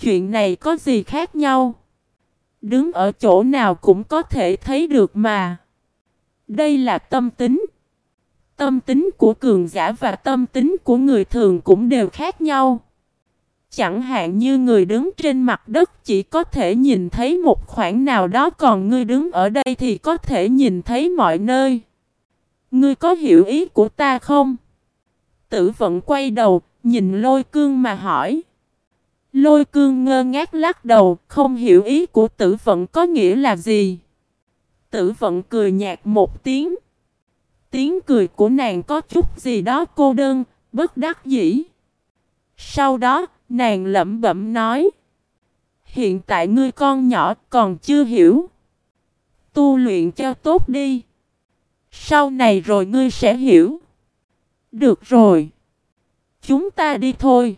Chuyện này có gì khác nhau? Đứng ở chỗ nào cũng có thể thấy được mà. Đây là tâm tính. Tâm tính của cường giả và tâm tính của người thường cũng đều khác nhau. Chẳng hạn như người đứng trên mặt đất chỉ có thể nhìn thấy một khoảng nào đó còn ngươi đứng ở đây thì có thể nhìn thấy mọi nơi. Ngươi có hiểu ý của ta không? Tử vận quay đầu, nhìn lôi cương mà hỏi. Lôi cương ngơ ngác lắc đầu, không hiểu ý của tử vận có nghĩa là gì. Tử vận cười nhạt một tiếng. Tiếng cười của nàng có chút gì đó cô đơn, bất đắc dĩ. Sau đó, nàng lẩm bẩm nói. Hiện tại ngươi con nhỏ còn chưa hiểu. Tu luyện cho tốt đi. Sau này rồi ngươi sẽ hiểu. Được rồi. Chúng ta đi thôi.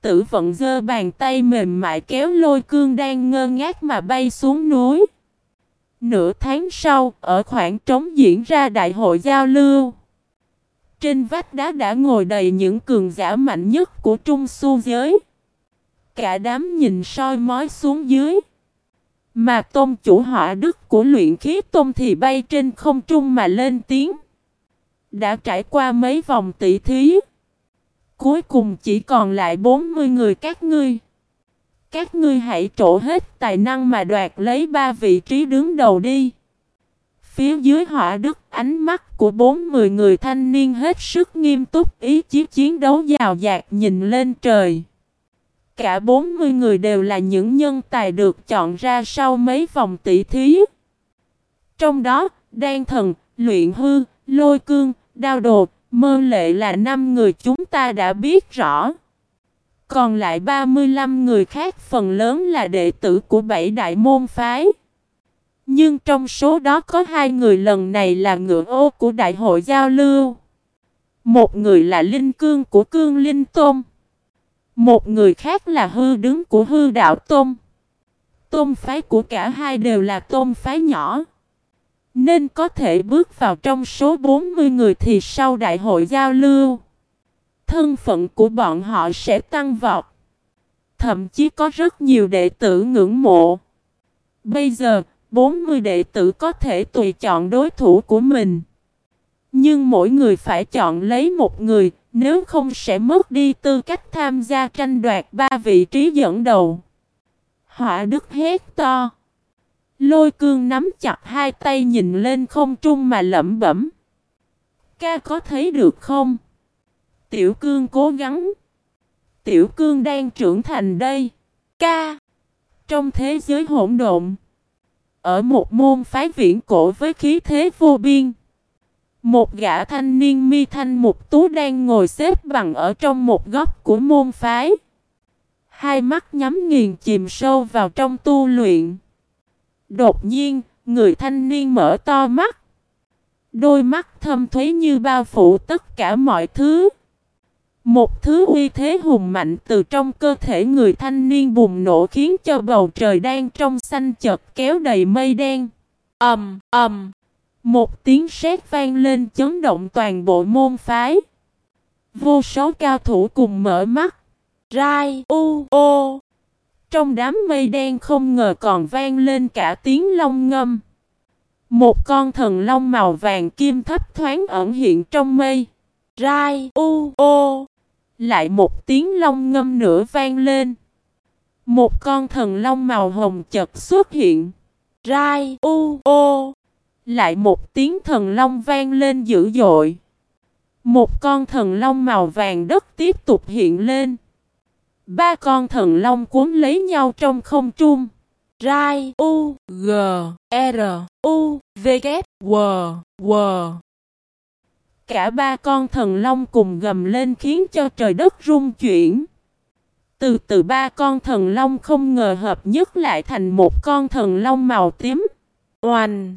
Tử vận dơ bàn tay mềm mại kéo lôi cương đang ngơ ngác mà bay xuống núi. Nửa tháng sau, ở khoảng trống diễn ra đại hội giao lưu. Trên vách đá đã ngồi đầy những cường giả mạnh nhất của trung su giới. Cả đám nhìn soi mói xuống dưới. Mà tôn chủ họa đức của luyện khí tôn thì bay trên không trung mà lên tiếng. Đã trải qua mấy vòng tỷ thí. Cuối cùng chỉ còn lại 40 người các ngươi. Các ngươi hãy trổ hết tài năng mà đoạt lấy ba vị trí đứng đầu đi. Phía dưới họa đức ánh mắt của bốn mười người thanh niên hết sức nghiêm túc ý chí chiến đấu giàu dạt nhìn lên trời. Cả 40 người đều là những nhân tài được chọn ra sau mấy vòng tỷ thí. Trong đó, Đan Thần, Luyện Hư, Lôi Cương, Đao Đột, Mơ Lệ là năm người chúng ta đã biết rõ. Còn lại 35 người khác, phần lớn là đệ tử của bảy đại môn phái. Nhưng trong số đó có hai người, lần này là ngựa ô của đại hội giao lưu. Một người là linh cương của cương linh tôn. Một người khác là hư đứng của hư đạo tôn. Tôn phái của cả hai đều là tôn phái nhỏ. Nên có thể bước vào trong số 40 người thì sau đại hội giao lưu. Thân phận của bọn họ sẽ tăng vọt. Thậm chí có rất nhiều đệ tử ngưỡng mộ. Bây giờ, 40 đệ tử có thể tùy chọn đối thủ của mình. Nhưng mỗi người phải chọn lấy một người, nếu không sẽ mất đi tư cách tham gia tranh đoạt ba vị trí dẫn đầu. Họa đức hét to. Lôi cương nắm chặt hai tay nhìn lên không trung mà lẩm bẩm. Ca có thấy được không? Tiểu cương cố gắng. Tiểu cương đang trưởng thành đây. Ca. Trong thế giới hỗn độn. Ở một môn phái viễn cổ với khí thế vô biên. Một gã thanh niên mi thanh mục tú đang ngồi xếp bằng ở trong một góc của môn phái. Hai mắt nhắm nghiền chìm sâu vào trong tu luyện. Đột nhiên, người thanh niên mở to mắt. Đôi mắt thâm thúy như bao phủ tất cả mọi thứ. Một thứ uy thế hùng mạnh từ trong cơ thể người thanh niên bùng nổ khiến cho bầu trời đang trong xanh chợt kéo đầy mây đen. ầm ầm, một tiếng sét vang lên chấn động toàn bộ môn phái. Vô số cao thủ cùng mở mắt. Rai u ô. Trong đám mây đen không ngờ còn vang lên cả tiếng long ngâm. Một con thần long màu vàng kim thấp thoáng ẩn hiện trong mây. Rai u ô. Lại một tiếng long ngâm nữa vang lên. Một con thần long màu hồng chật xuất hiện. Rai u ô. Lại một tiếng thần long vang lên dữ dội. Một con thần long màu vàng đất tiếp tục hiện lên. Ba con thần long cuốn lấy nhau trong không trung. Rai U G R U V K W W Cả ba con thần long cùng gầm lên khiến cho trời đất rung chuyển. Từ từ ba con thần long không ngờ hợp nhất lại thành một con thần long màu tím. Oanh!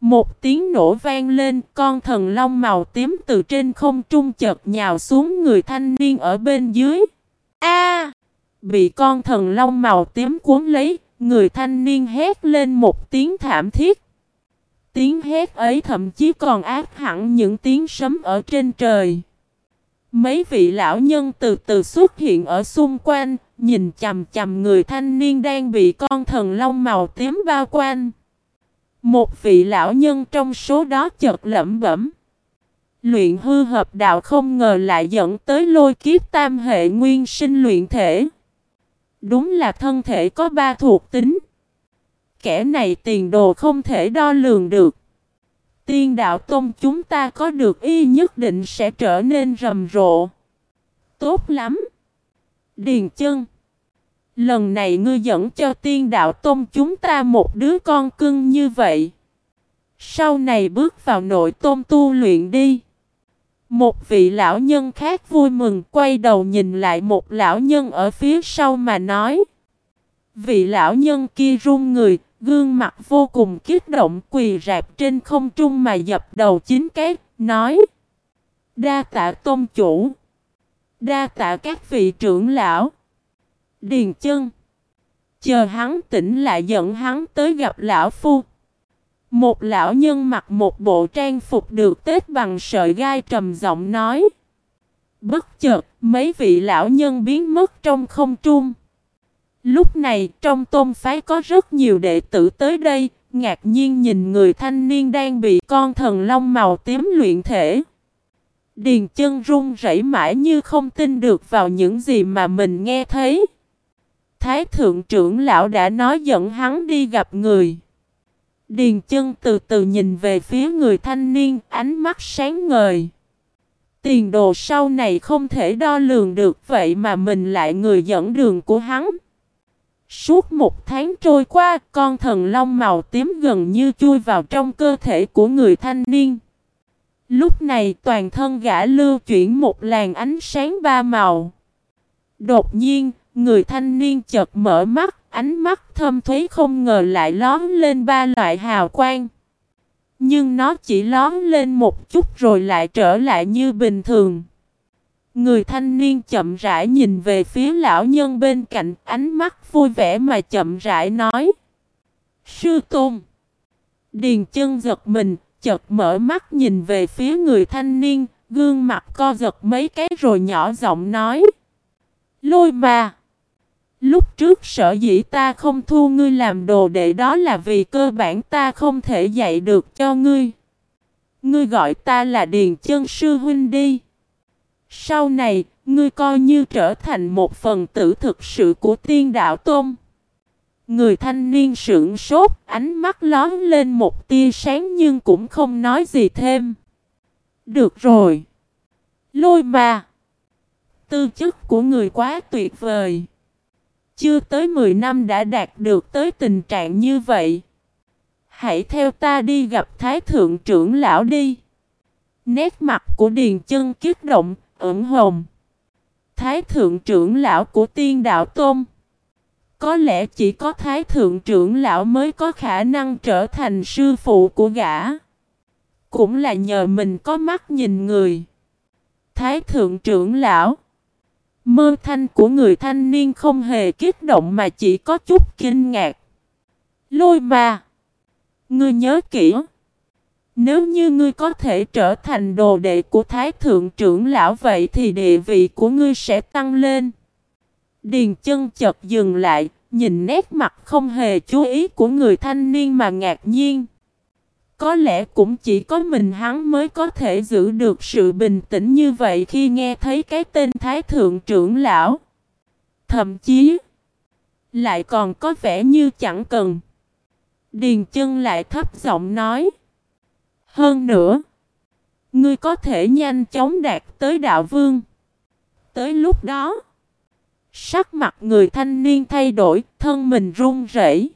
Một tiếng nổ vang lên, con thần long màu tím từ trên không trung chợt nhào xuống người thanh niên ở bên dưới. A! bị con thần long màu tím cuốn lấy, người thanh niên hét lên một tiếng thảm thiết. Tiếng hét ấy thậm chí còn ác hẳn những tiếng sấm ở trên trời. Mấy vị lão nhân từ từ xuất hiện ở xung quanh, nhìn chầm chầm người thanh niên đang bị con thần long màu tím bao quanh. Một vị lão nhân trong số đó chợt lẩm bẩm. Luyện hư hợp đạo không ngờ lại dẫn tới lôi kiếp tam hệ nguyên sinh luyện thể. Đúng là thân thể có ba thuộc tính. Kẻ này tiền đồ không thể đo lường được. Tiên đạo tôn chúng ta có được y nhất định sẽ trở nên rầm rộ. Tốt lắm. Điền chân. Lần này ngươi dẫn cho tiên đạo tôn chúng ta một đứa con cưng như vậy. Sau này bước vào nội tôn tu luyện đi. Một vị lão nhân khác vui mừng quay đầu nhìn lại một lão nhân ở phía sau mà nói. Vị lão nhân kia run người, gương mặt vô cùng kích động quỳ rạp trên không trung mà dập đầu chính cái, nói. Đa tạ tôn chủ. Đa tạ các vị trưởng lão. Điền chân. Chờ hắn tỉnh lại dẫn hắn tới gặp lão phu. Một lão nhân mặc một bộ trang phục được tết bằng sợi gai trầm giọng nói. Bất chợt, mấy vị lão nhân biến mất trong không trung. Lúc này, trong tôn phái có rất nhiều đệ tử tới đây, ngạc nhiên nhìn người thanh niên đang bị con thần long màu tím luyện thể. Điền chân run rẩy mãi như không tin được vào những gì mà mình nghe thấy. Thái thượng trưởng lão đã nói dẫn hắn đi gặp người. Điền chân từ từ nhìn về phía người thanh niên, ánh mắt sáng ngời. Tiền đồ sau này không thể đo lường được vậy mà mình lại người dẫn đường của hắn. Suốt một tháng trôi qua, con thần long màu tím gần như chui vào trong cơ thể của người thanh niên. Lúc này toàn thân gã lưu chuyển một làn ánh sáng ba màu. Đột nhiên, người thanh niên chợt mở mắt, ánh mắt thâm thúy không ngờ lại lón lên ba loại hào quang. Nhưng nó chỉ lón lên một chút rồi lại trở lại như bình thường. Người thanh niên chậm rãi nhìn về phía lão nhân bên cạnh, ánh mắt vui vẻ mà chậm rãi nói. Sư Tôn! Điền chân giật mình, chợt mở mắt nhìn về phía người thanh niên, gương mặt co giật mấy cái rồi nhỏ giọng nói. Lôi mà! Lúc trước sở dĩ ta không thu ngươi làm đồ đệ đó là vì cơ bản ta không thể dạy được cho ngươi. Ngươi gọi ta là Điền chân sư huynh đi. Sau này, ngươi coi như trở thành một phần tử thực sự của tiên đạo tôn. Người thanh niên sững sốt, ánh mắt lón lên một tia sáng nhưng cũng không nói gì thêm. Được rồi. Lôi mà. Tư chất của người quá tuyệt vời. Chưa tới 10 năm đã đạt được tới tình trạng như vậy. Hãy theo ta đi gặp Thái Thượng trưởng lão đi. Nét mặt của Điền chân kiết động, ửng hồng. Thái Thượng trưởng lão của tiên đạo Tôn. Có lẽ chỉ có thái thượng trưởng lão mới có khả năng trở thành sư phụ của gã. Cũng là nhờ mình có mắt nhìn người. Thái thượng trưởng lão. Mơ thanh của người thanh niên không hề kích động mà chỉ có chút kinh ngạc. Lôi mà. Ngươi nhớ kỹ. Nếu như ngươi có thể trở thành đồ đệ của Thái Thượng trưởng lão vậy thì địa vị của ngươi sẽ tăng lên. Điền chân chợt dừng lại, nhìn nét mặt không hề chú ý của người thanh niên mà ngạc nhiên. Có lẽ cũng chỉ có mình hắn mới có thể giữ được sự bình tĩnh như vậy khi nghe thấy cái tên Thái Thượng trưởng lão. Thậm chí, lại còn có vẻ như chẳng cần. Điền chân lại thấp giọng nói. Hơn nữa, ngươi có thể nhanh chóng đạt tới đạo vương. Tới lúc đó, sắc mặt người thanh niên thay đổi, thân mình run rẩy.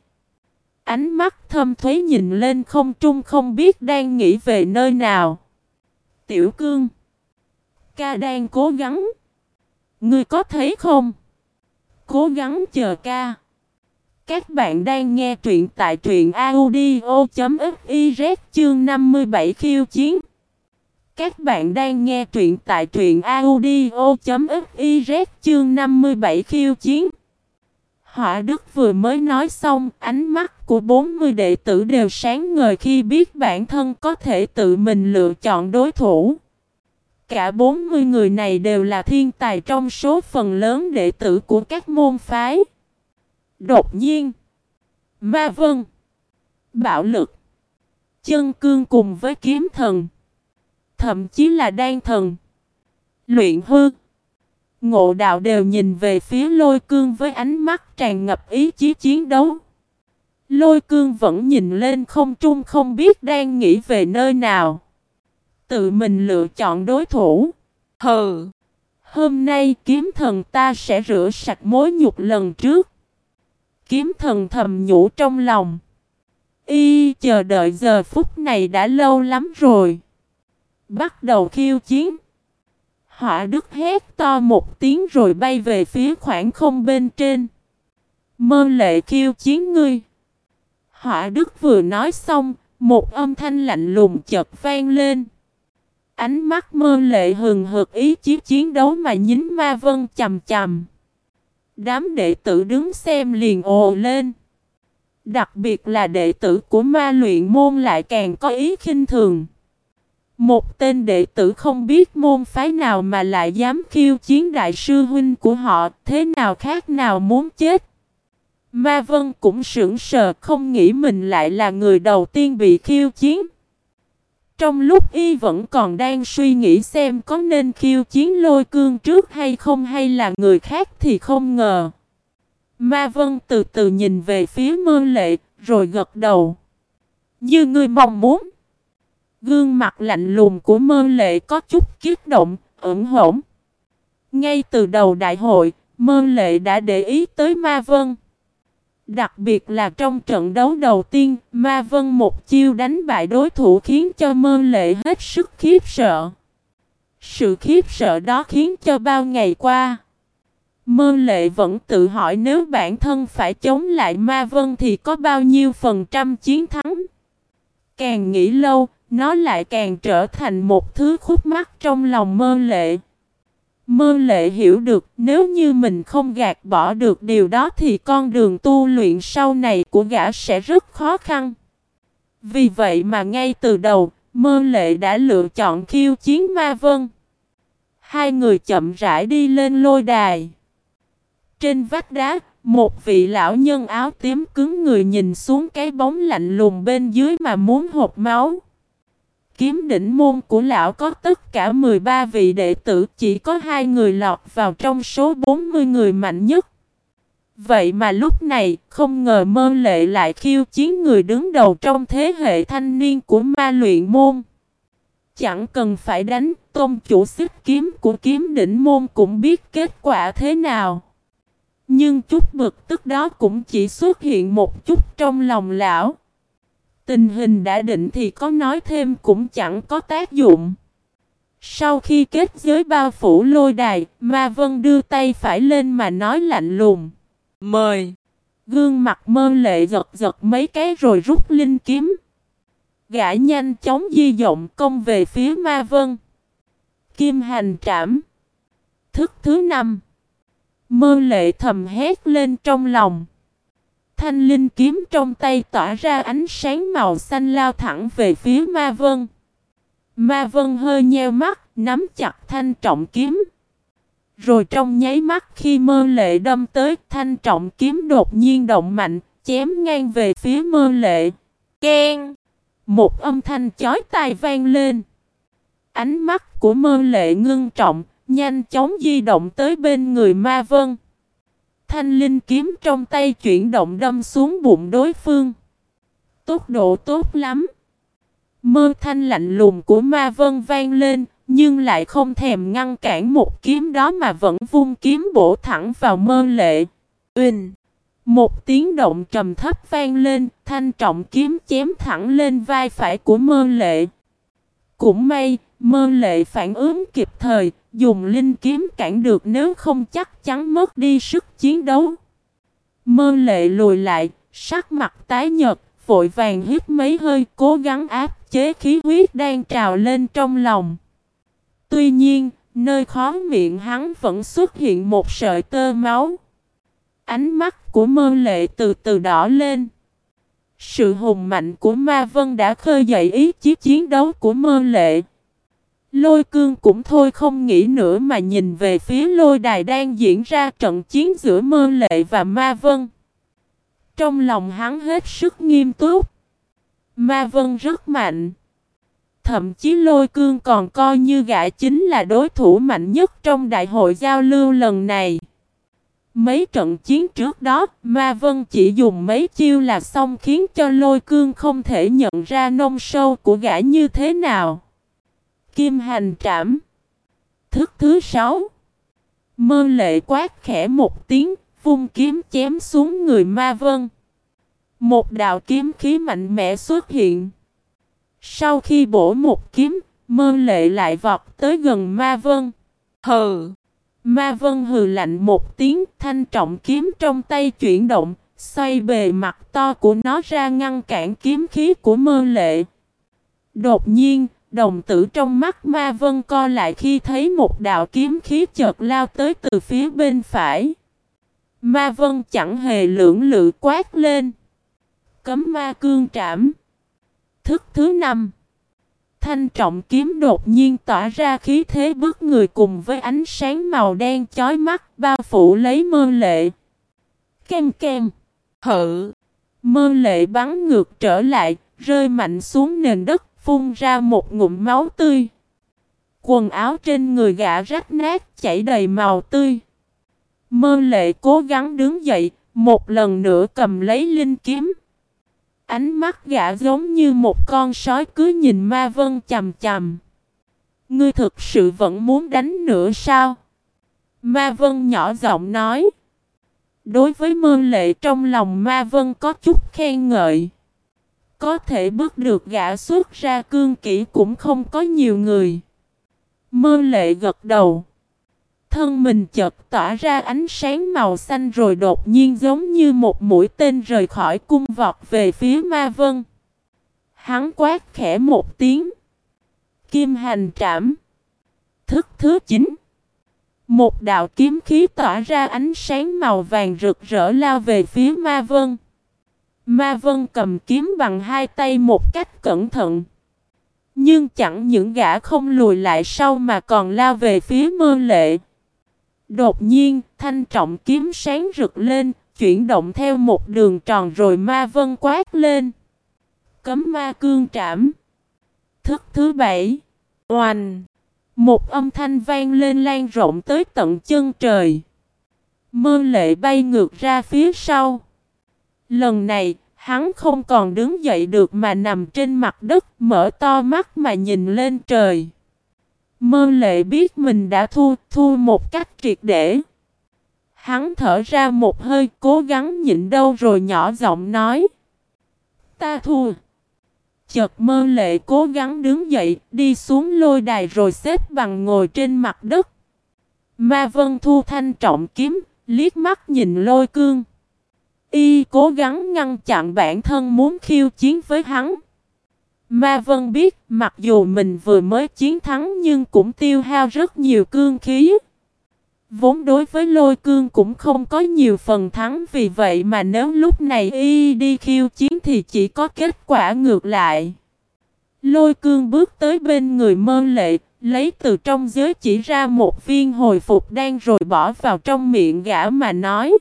Ánh mắt thâm thuế nhìn lên không trung không biết đang nghĩ về nơi nào. Tiểu cương, ca đang cố gắng. Ngươi có thấy không? Cố gắng chờ ca. Các bạn đang nghe truyện tại truyện audio.fiz chương 57 khiêu chiến. Các bạn đang nghe truyện tại truyện audio.fiz chương 57 khiêu chiến. Họa Đức vừa mới nói xong, ánh mắt của 40 đệ tử đều sáng ngời khi biết bản thân có thể tự mình lựa chọn đối thủ. Cả 40 người này đều là thiên tài trong số phần lớn đệ tử của các môn phái. Đột nhiên, Ma Vân, Bạo Lực, Chân Cương cùng với Kiếm Thần, thậm chí là Đan Thần, Luyện Hư, Ngộ Đạo đều nhìn về phía Lôi Cương với ánh mắt tràn ngập ý chí chiến đấu. Lôi Cương vẫn nhìn lên không trung không biết đang nghĩ về nơi nào. Tự mình lựa chọn đối thủ. Hừ! Hôm nay kiếm thần ta sẽ rửa sạch mối nhục lần trước. Kiếm thần thầm nhủ trong lòng. Y chờ đợi giờ phút này đã lâu lắm rồi. Bắt đầu khiêu chiến. Hỏa đức hét to một tiếng rồi bay về phía khoảng không bên trên. Mơ lệ khiêu chiến ngươi. Hỏa đức vừa nói xong, một âm thanh lạnh lùng chợt vang lên. Ánh mắt mơ lệ hừng hực ý chí chiến đấu mà nhính ma vân chầm chầm. Đám đệ tử đứng xem liền ồ lên. Đặc biệt là đệ tử của ma luyện môn lại càng có ý khinh thường. Một tên đệ tử không biết môn phái nào mà lại dám khiêu chiến đại sư huynh của họ, thế nào khác nào muốn chết. Ma Vân cũng sững sờ không nghĩ mình lại là người đầu tiên bị khiêu chiến. Trong lúc y vẫn còn đang suy nghĩ xem có nên khiêu chiến lôi cương trước hay không hay là người khác thì không ngờ. Ma Vân từ từ nhìn về phía mơ lệ, rồi gật đầu. Như người mong muốn. Gương mặt lạnh lùng của mơ lệ có chút kiết động, ẩn hổn. Ngay từ đầu đại hội, mơ lệ đã để ý tới Ma Vân. Đặc biệt là trong trận đấu đầu tiên, Ma Vân một chiêu đánh bại đối thủ khiến cho mơ lệ hết sức khiếp sợ. Sự khiếp sợ đó khiến cho bao ngày qua, mơ lệ vẫn tự hỏi nếu bản thân phải chống lại Ma Vân thì có bao nhiêu phần trăm chiến thắng. Càng nghĩ lâu, nó lại càng trở thành một thứ khúc mắc trong lòng mơ lệ. Mơ lệ hiểu được nếu như mình không gạt bỏ được điều đó thì con đường tu luyện sau này của gã sẽ rất khó khăn. Vì vậy mà ngay từ đầu, mơ lệ đã lựa chọn khiêu chiến ma vân. Hai người chậm rãi đi lên lôi đài. Trên vách đá, một vị lão nhân áo tím cứng người nhìn xuống cái bóng lạnh lùng bên dưới mà muốn hộp máu. Kiếm đỉnh môn của lão có tất cả 13 vị đệ tử, chỉ có hai người lọt vào trong số 40 người mạnh nhất. Vậy mà lúc này, không ngờ mơ lệ lại khiêu chiến người đứng đầu trong thế hệ thanh niên của ma luyện môn. Chẳng cần phải đánh, tôn chủ xích kiếm của kiếm đỉnh môn cũng biết kết quả thế nào. Nhưng chút bực tức đó cũng chỉ xuất hiện một chút trong lòng lão. Tình hình đã định thì có nói thêm cũng chẳng có tác dụng. Sau khi kết giới bao phủ lôi đài, Ma Vân đưa tay phải lên mà nói lạnh lùng. Mời! Gương mặt mơ lệ giật giật mấy cái rồi rút linh kiếm. Gã nhanh chóng di động công về phía ma vân. Kim hành trảm. Thức thứ năm. Mơ lệ thầm hét lên trong lòng. Thanh linh kiếm trong tay tỏa ra ánh sáng màu xanh lao thẳng về phía ma vân. Ma vân hơi nheo mắt, nắm chặt thanh trọng kiếm. Rồi trong nháy mắt khi mơ lệ đâm tới, thanh trọng kiếm đột nhiên động mạnh, chém ngang về phía mơ lệ. Ken! Một âm thanh chói tai vang lên. Ánh mắt của mơ lệ ngưng trọng, nhanh chóng di động tới bên người ma vân. Thanh linh kiếm trong tay chuyển động đâm xuống bụng đối phương. Tốc độ tốt lắm. Mơ thanh lạnh lùng của ma vân vang lên, nhưng lại không thèm ngăn cản một kiếm đó mà vẫn vung kiếm bổ thẳng vào mơ lệ. Uỳnh! Một tiếng động trầm thấp vang lên, thanh trọng kiếm chém thẳng lên vai phải của mơ lệ. Cũng may, mơ lệ phản ứng kịp thời, dùng linh kiếm cản được nếu không chắc chắn mất đi sức chiến đấu. Mơ lệ lùi lại, sắc mặt tái nhợt, vội vàng hít mấy hơi cố gắng áp chế khí huyết đang trào lên trong lòng. Tuy nhiên, nơi khó miệng hắn vẫn xuất hiện một sợi tơ máu. Ánh mắt của mơ lệ từ từ đỏ lên. Sự hùng mạnh của ma vân đã khơi dậy ý chí chiến đấu của mơ lệ. Lôi cương cũng thôi không nghĩ nữa mà nhìn về phía lôi đài đang diễn ra trận chiến giữa mơ lệ và ma vân. Trong lòng hắn hết sức nghiêm túc. Ma vân rất mạnh. Thậm chí lôi cương còn coi như gã chính là đối thủ mạnh nhất trong đại hội giao lưu lần này. Mấy trận chiến trước đó, Ma Vân chỉ dùng mấy chiêu là xong khiến cho lôi cương không thể nhận ra nông sâu của gã như thế nào. Kim hành trảm Thức thứ sáu Mơ lệ quát khẽ một tiếng, vung kiếm chém xuống người Ma Vân. Một đạo kiếm khí mạnh mẽ xuất hiện. Sau khi bổ một kiếm, mơ lệ lại vọt tới gần Ma Vân. Hừ! Ma Vân hừ lạnh một tiếng thanh trọng kiếm trong tay chuyển động, xoay bề mặt to của nó ra ngăn cản kiếm khí của mơ lệ. Đột nhiên, đồng tử trong mắt Ma Vân co lại khi thấy một đạo kiếm khí chợt lao tới từ phía bên phải. Ma Vân chẳng hề lưỡng lự quát lên. Cấm ma cương trảm. Thức thứ năm Thanh trọng kiếm đột nhiên tỏa ra khí thế bước người cùng với ánh sáng màu đen chói mắt bao phủ lấy mơ lệ. Kem kem. Hự. Mơ lệ bắn ngược trở lại, rơi mạnh xuống nền đất, phun ra một ngụm máu tươi. Quần áo trên người gã rách nát, chảy đầy màu tươi. Mơ lệ cố gắng đứng dậy, một lần nữa cầm lấy linh kiếm. Ánh mắt gã giống như một con sói cứ nhìn ma vân chầm chầm. Ngươi thực sự vẫn muốn đánh nữa sao? Ma vân nhỏ giọng nói. Đối với mơ lệ trong lòng ma vân có chút khen ngợi. Có thể bước được gã xuất ra cương kỹ cũng không có nhiều người. Mơ lệ gật đầu thân mình chợt tỏa ra ánh sáng màu xanh rồi đột nhiên giống như một mũi tên rời khỏi cung vọt về phía ma vân. Hắn quát khẽ một tiếng. Kim hành trảm. Thức thứ chín Một đạo kiếm khí tỏa ra ánh sáng màu vàng rực rỡ lao về phía ma vân. Ma vân cầm kiếm bằng hai tay một cách cẩn thận. Nhưng chẳng những gã không lùi lại sau mà còn lao về phía mơ lệ. Đột nhiên, thanh trọng kiếm sáng rực lên, chuyển động theo một đường tròn rồi ma vân quát lên. Cấm ma cương trảm. Thức thứ bảy. Oanh. Một âm thanh vang lên lan rộng tới tận chân trời. Mơ lệ bay ngược ra phía sau. Lần này, hắn không còn đứng dậy được mà nằm trên mặt đất mở to mắt mà nhìn lên trời. Mơ lệ biết mình đã thua, thua một cách triệt để. Hắn thở ra một hơi cố gắng nhịn đâu rồi nhỏ giọng nói. Ta thua. Chợt mơ lệ cố gắng đứng dậy, đi xuống lôi đài rồi xếp bằng ngồi trên mặt đất. Ma vân thu thanh trọng kiếm, liếc mắt nhìn lôi cương. Y cố gắng ngăn chặn bản thân muốn khiêu chiến với hắn. Ma Vân biết mặc dù mình vừa mới chiến thắng nhưng cũng tiêu hao rất nhiều cương khí. Vốn đối với lôi cương cũng không có nhiều phần thắng vì vậy mà nếu lúc này y đi khiêu chiến thì chỉ có kết quả ngược lại. Lôi cương bước tới bên người mơ lệ, lấy từ trong giới chỉ ra một viên hồi phục đang rồi bỏ vào trong miệng gã mà nói.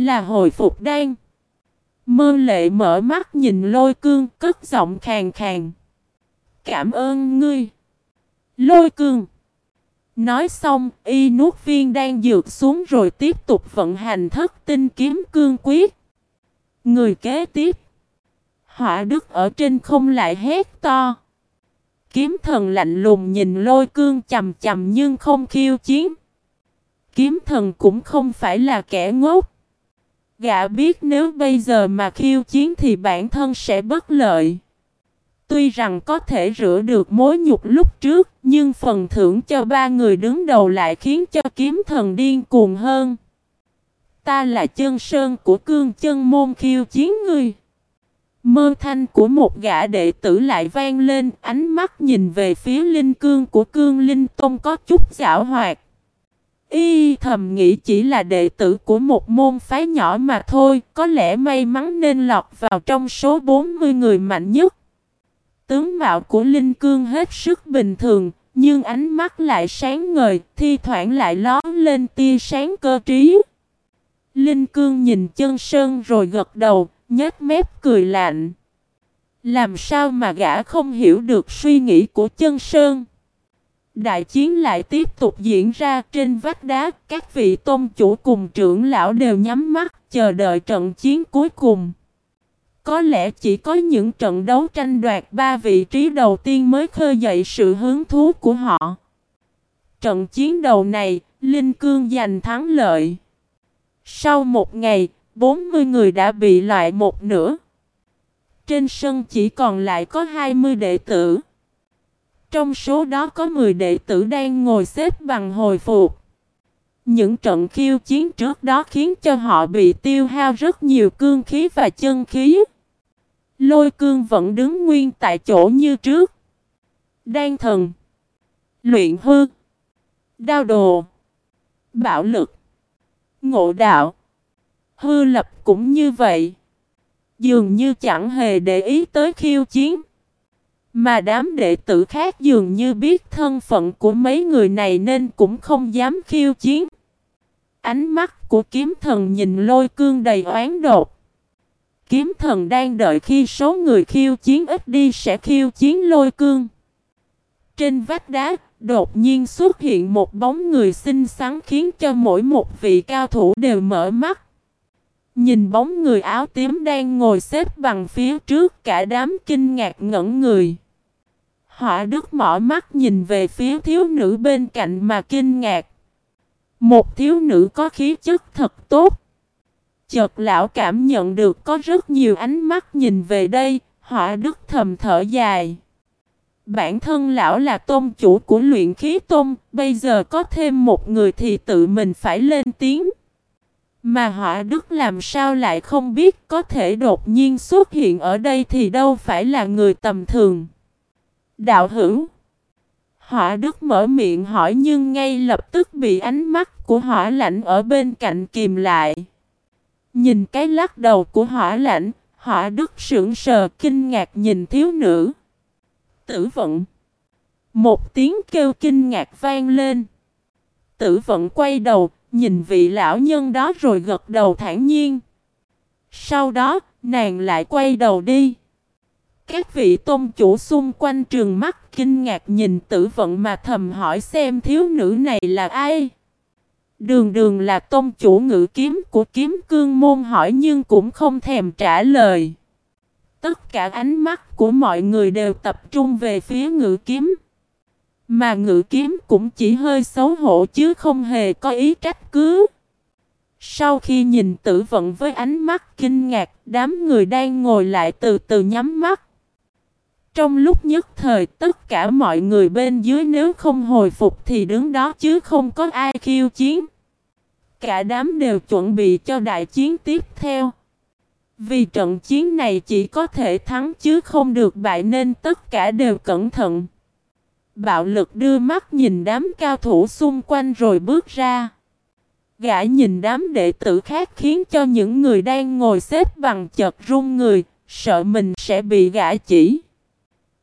Là hồi phục đan. Mơ lệ mở mắt nhìn lôi cương cất giọng khàn khàn. Cảm ơn ngươi. Lôi cương. Nói xong, y nuốt viên đang dược xuống rồi tiếp tục vận hành thất tinh kiếm cương quyết. Người kế tiếp. Họa đức ở trên không lại hét to. Kiếm thần lạnh lùng nhìn lôi cương chầm chầm nhưng không khiêu chiến. Kiếm thần cũng không phải là kẻ ngốc. Gã biết nếu bây giờ mà khiêu chiến thì bản thân sẽ bất lợi. Tuy rằng có thể rửa được mối nhục lúc trước, nhưng phần thưởng cho ba người đứng đầu lại khiến cho kiếm thần điên cuồng hơn. Ta là chân sơn của cương chân môn khiêu chiến ngươi. Mơ thanh của một gã đệ tử lại vang lên, ánh mắt nhìn về phía linh cương của cương linh tông có chút giảo hoạt. Y thầm nghĩ chỉ là đệ tử của một môn phái nhỏ mà thôi, có lẽ may mắn nên lọt vào trong số 40 người mạnh nhất. Tướng mạo của Linh Cương hết sức bình thường, nhưng ánh mắt lại sáng ngời, thi thoảng lại lón lên tia sáng cơ trí. Linh Cương nhìn chân sơn rồi gật đầu, nhếch mép cười lạnh. Làm sao mà gã không hiểu được suy nghĩ của chân sơn? Đại chiến lại tiếp tục diễn ra trên vách đá, các vị tôn chủ cùng trưởng lão đều nhắm mắt chờ đợi trận chiến cuối cùng. Có lẽ chỉ có những trận đấu tranh đoạt ba vị trí đầu tiên mới khơi dậy sự hứng thú của họ. Trận chiến đầu này, Linh Cương giành thắng lợi. Sau một ngày, 40 người đã bị loại một nửa. Trên sân chỉ còn lại có 20 đệ tử. Trong số đó có 10 đệ tử đang ngồi xếp bằng hồi phục. Những trận khiêu chiến trước đó khiến cho họ bị tiêu hao rất nhiều cương khí và chân khí. Lôi cương vẫn đứng nguyên tại chỗ như trước. Đan thần. Luyện hư. Đao đồ. Bạo lực. Ngộ đạo. Hư lập cũng như vậy. Dường như chẳng hề để ý tới khiêu chiến. Mà đám đệ tử khác dường như biết thân phận của mấy người này nên cũng không dám khiêu chiến. Ánh mắt của kiếm thần nhìn lôi cương đầy oán đột. Kiếm thần đang đợi khi số người khiêu chiến ít đi sẽ khiêu chiến lôi cương. Trên vách đá, đột nhiên xuất hiện một bóng người xinh xắn khiến cho mỗi một vị cao thủ đều mở mắt. Nhìn bóng người áo tím đang ngồi xếp bằng phía trước cả đám kinh ngạc ngẩn người. Họ đức mỏ mắt nhìn về phía thiếu nữ bên cạnh mà kinh ngạc. Một thiếu nữ có khí chất thật tốt. Chợt lão cảm nhận được có rất nhiều ánh mắt nhìn về đây, họ đức thầm thở dài. Bản thân lão là tôn chủ của luyện khí tôn, bây giờ có thêm một người thì tự mình phải lên tiếng. Mà họa đức làm sao lại không biết có thể đột nhiên xuất hiện ở đây thì đâu phải là người tầm thường. Đạo hữu Họa đức mở miệng hỏi nhưng ngay lập tức bị ánh mắt của hỏa lạnh ở bên cạnh kìm lại. Nhìn cái lắc đầu của hỏa lạnh, hỏa đức sững sờ kinh ngạc nhìn thiếu nữ. Tử vận. Một tiếng kêu kinh ngạc vang lên. Tử vận quay đầu, nhìn vị lão nhân đó rồi gật đầu thản nhiên. Sau đó, nàng lại quay đầu đi. Các vị tôn chủ xung quanh trường mắt kinh ngạc nhìn tử vận mà thầm hỏi xem thiếu nữ này là ai. Đường đường là tôn chủ ngự kiếm của kiếm cương môn hỏi nhưng cũng không thèm trả lời. Tất cả ánh mắt của mọi người đều tập trung về phía ngự kiếm. Mà ngự kiếm cũng chỉ hơi xấu hổ chứ không hề có ý trách cứ. Sau khi nhìn tử vận với ánh mắt kinh ngạc, đám người đang ngồi lại từ từ nhắm mắt. Trong lúc nhất thời tất cả mọi người bên dưới nếu không hồi phục thì đứng đó chứ không có ai khiêu chiến. cả đám đều chuẩn bị cho đại chiến tiếp theo. Vì trận chiến này chỉ có thể thắng chứ không được bại nên tất cả đều cẩn thận. Bạo lực đưa mắt nhìn đám cao thủ xung quanh rồi bước ra. Gã nhìn đám đệ tử khác khiến cho những người đang ngồi xếp bằng chật run người, sợ mình sẽ bị gã chỉ.